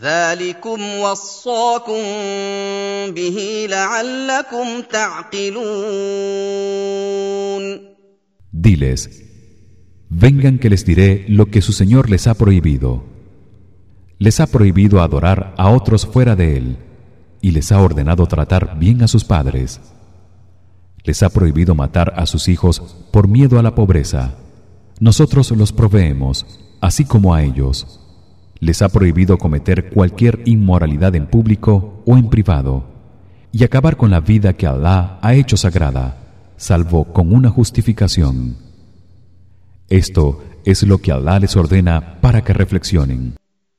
ذلكم وصاكم به لعلكم تعقلون
Diles Vengan que les diré lo que su Señor les ha prohibido les ha prohibido adorar a otros fuera de él y les ha ordenado tratar bien a sus padres les ha prohibido matar a sus hijos por miedo a la pobreza nosotros los proveemos así como a ellos les ha prohibido cometer cualquier inmoralidad en público o en privado y acabar con la vida que Alá ha hecho sagrada salvo con una justificación. Esto es lo que Alá les ordena para que reflexionen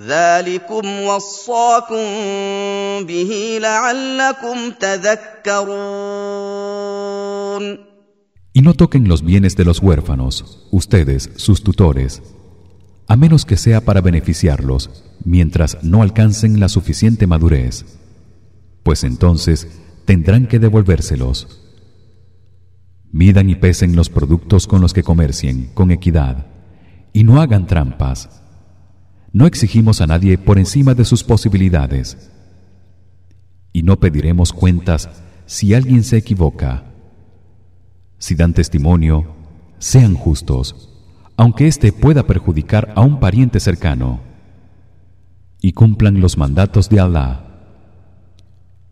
ذلكم وصاكم به لعلكم تذكرون
Y no toquen los bienes de los huérfanos, ustedes, sus tutores, a menos que sea para beneficiarlos, mientras no alcancen la suficiente madurez, pues entonces tendrán que devolvérselos. Midan y pesen los productos con los que comercien con equidad y no hagan trampas no exigimos a nadie por encima de sus posibilidades. Y no pediremos cuentas si alguien se equivoca. Si dan testimonio sean justos aunque éste pueda perjudicar a un pariente cercano. Y cumplan los mandatos de Allah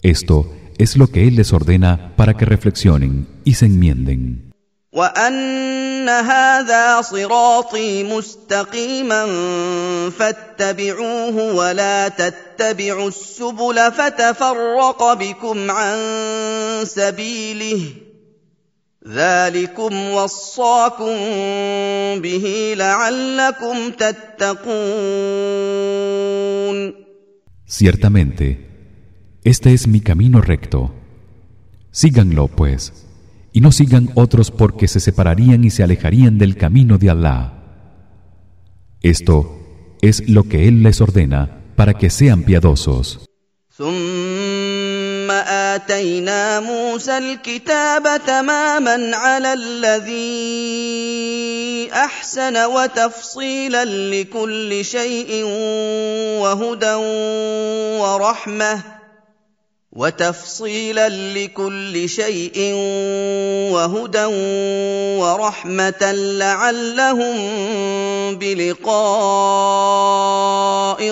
esto es lo que él les ordena para que reflexionen y se enmienden
وان هذا صراطي مستقيما فاتبعوه ولا تتبعوا السبل فتفرق بكم عن سبيله ذلكم وصاكم به لعلكم تتقون.
Ciertamente este es mi camino recto. Síganlo pues. y no sigan otros porque se separarían y se alejarían del camino de Allah. Esto es lo que él les ordena para que sean piadosos.
ثم آتينا موسى الكتاب تماما على الذي أحسن وتفصيلا لكل شيء وهدى ورحمه وتفصيلا لكل شيء وهدى ورحمه لعلهم بلقاء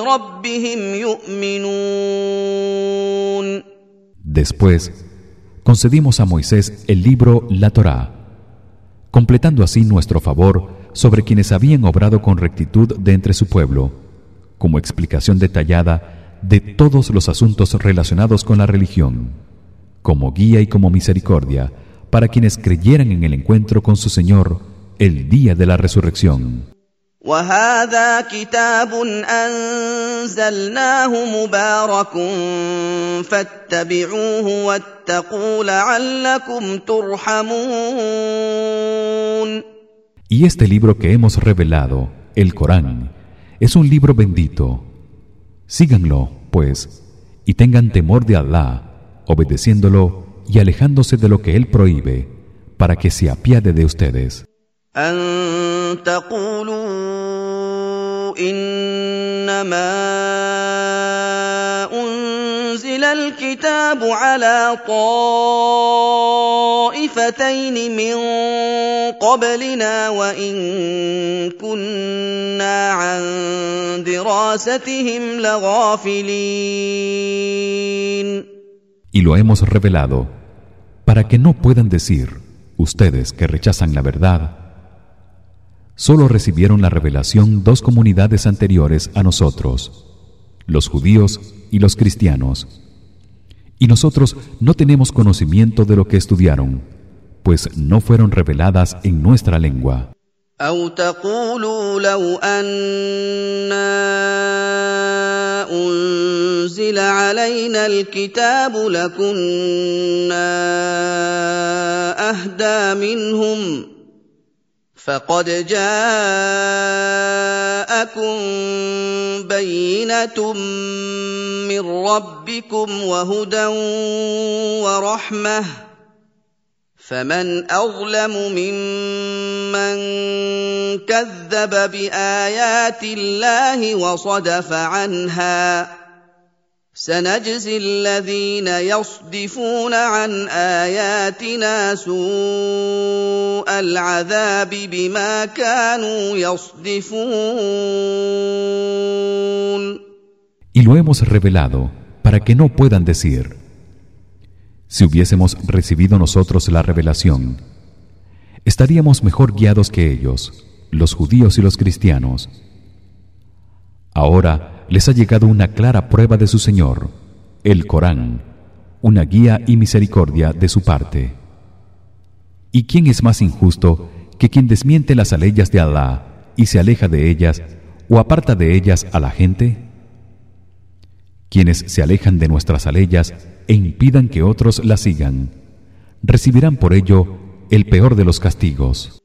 ربهم يؤمنون
Después concedimos a Moisés el libro la Torá completando así nuestro favor sobre quienes habían obrado con rectitud de entre su pueblo como explicación detallada de todos los asuntos relacionados con la religión como guía y como misericordia para quienes creyeran en el encuentro con su Señor el día de la resurrección. Y este libro que hemos revelado, el Corán, es un libro bendito Síganlo, pues, y tengan temor de Allah, obedeciéndolo y alejándose de lo que él prohíbe, para que se apiade de ustedes.
أنزل الكتاب على طائفتين من قبلنا وإن كنا عن دراستهم لغافلين
Y lo hemos revelado para que no puedan decir ustedes que rechazan la verdad solo recibieron la revelación dos comunidades anteriores a nosotros los judíos y los cristianos y nosotros no tenemos conocimiento de lo que estudiaron pues no fueron reveladas en nuestra lengua
أو تقولوا لو أنا أنزل علينا الكتاب لكنا أهدى منهم فقد جاءكم بينة من ربكم وهدى ورحمة فمن أظلم ممن كذب بآيات الله وصدف عنها سنجزي الذين يصدفون عن آياتنا سوء العذاب بما كانوا يصدفون
Y lo hemos revelado para que no puedan decir Si hubiésemos recibido nosotros la revelación, estaríamos mejor guiados que ellos, los judíos y los cristianos. Ahora les ha llegado una clara prueba de su Señor, el Corán, una guía y misericordia de su parte. ¿Y quién es más injusto que quien desmiente las leyes de Allah y se aleja de ellas o aparta de ellas a la gente? Quienes se alejan de nuestras leyes e impidan que otros la sigan recibirán por ello el peor de los castigos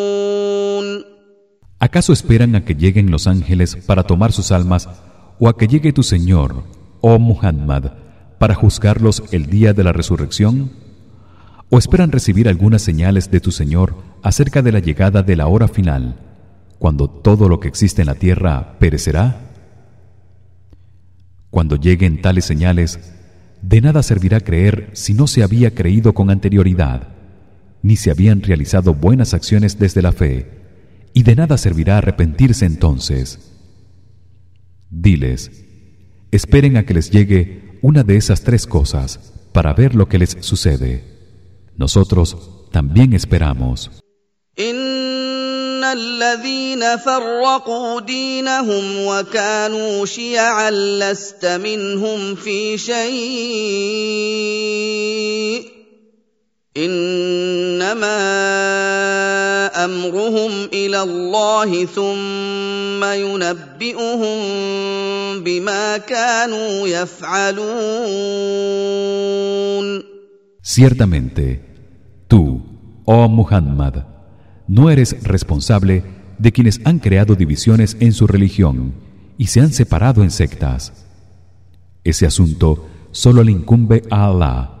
¿Acaso esperan a que lleguen los ángeles para tomar sus almas o a que llegue tu Señor, oh Muhammad, para juzgarlos el día de la resurrección? ¿O esperan recibir algunas señales de tu Señor acerca de la llegada de la hora final, cuando todo lo que existe en la tierra perecerá? Cuando lleguen tales señales, de nada servirá creer si no se había creído con anterioridad, ni se habían realizado buenas acciones desde la fe y de nada servirá arrepentirse entonces. Diles esperen a que les llegue una de esas tres cosas para ver lo que les sucede. Nosotros también esperamos Ciertamente tú oh Muhammad no eres responsable de quienes han creado divisiones en su religión y se han separado en sectas. Ese asunto solo le incumbe a Allah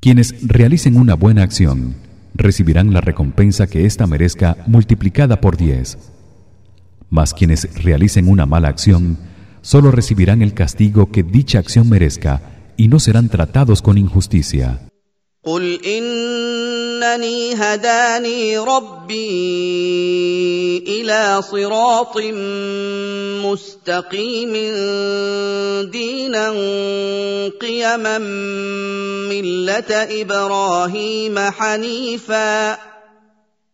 Quienes realicen una buena acción recibirán la recompensa que ésta merezca multiplicada por diez. Mas quienes realicen una mala acción solo recibirán el castigo que dicha acción merezca y no serán tratados con injusticia.
إنني هداني ربي إلى صراط مستقيم دينا قيما ملة إبراهيم حنيفا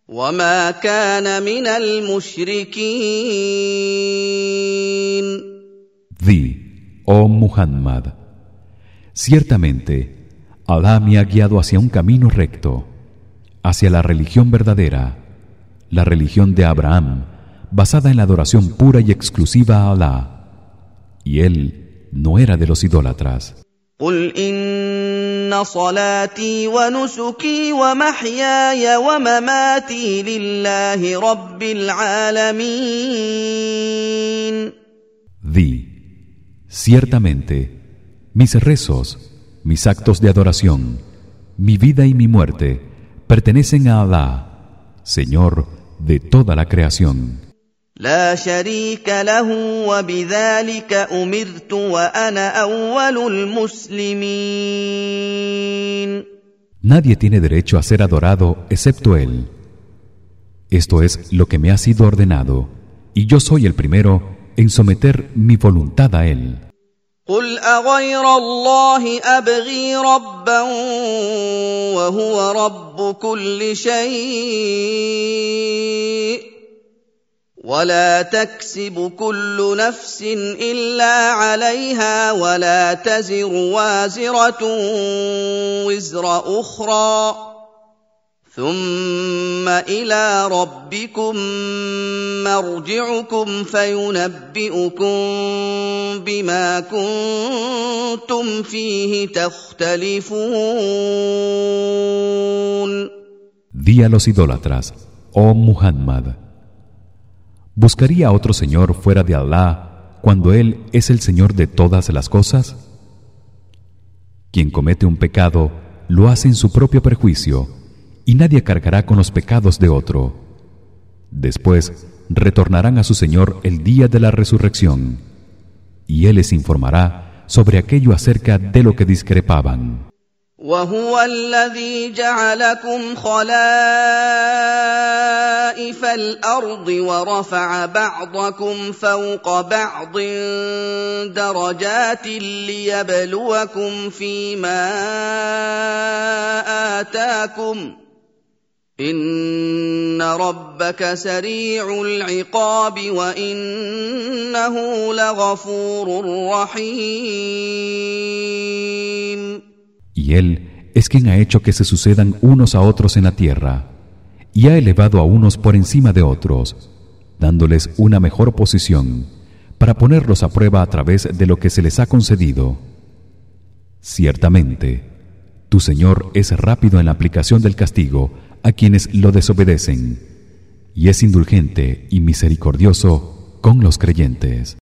وما كان من المشركين.
Di, oh Muhammad, Ciertamente Alá me ha guiado hacia un camino recto, hacia la religión verdadera, la religión de Abraham, basada en la adoración pura y exclusiva a Alá. Y él no era de los idólatras.
قل ان صلاتي ونسكي ومحياي ومماتي لله رب العالمين
Di, ciertamente, mis rezos, mis actos de adoración, mi vida y mi muerte pertenecen a Alá, Señor de toda la creación.
لا شريك له وبذلك امرت وانا اول المسلمين
Nadie tiene derecho a ser adorado excepto él. Esto es lo que me ha sido ordenado, y yo soy el primero en someter mi voluntad a él.
قل اغير الله ابغي ربا وهو رب كل شيء ولا تكسب كل نفس الا عليها ولا تزر وازره وزر أخرى ثم الى ربكم مرجعكم فينبئكم بما كنتم فيه تختلفون
Di a los idólatras, oh Muhammad, ¿buscaría otro señor fuera de Allah cuando él es el señor de todas las cosas? Quien comete un pecado lo hace en su propio perjuicio y nadie cargará con los pecados de otro. Después retornarán a su Señor el día de la resurrección y él les informará sobre aquello acerca de lo que discrepaban.
وهو الذي جعلكم خلائف الارض ورفع بعضكم فوق بعض درجات ليبلوكم فيما اتاكم ان ربك سريع العقاب وانه لغفور رحيم
Y él es quien ha hecho que se sucedan unos a otros en la tierra y ha elevado a unos por encima de otros, dándoles una mejor posición para ponerlos a prueba a través de lo que se les ha concedido. Ciertamente, tu Señor es rápido en la aplicación del castigo a quienes lo desobedecen y es indulgente y misericordioso con los creyentes.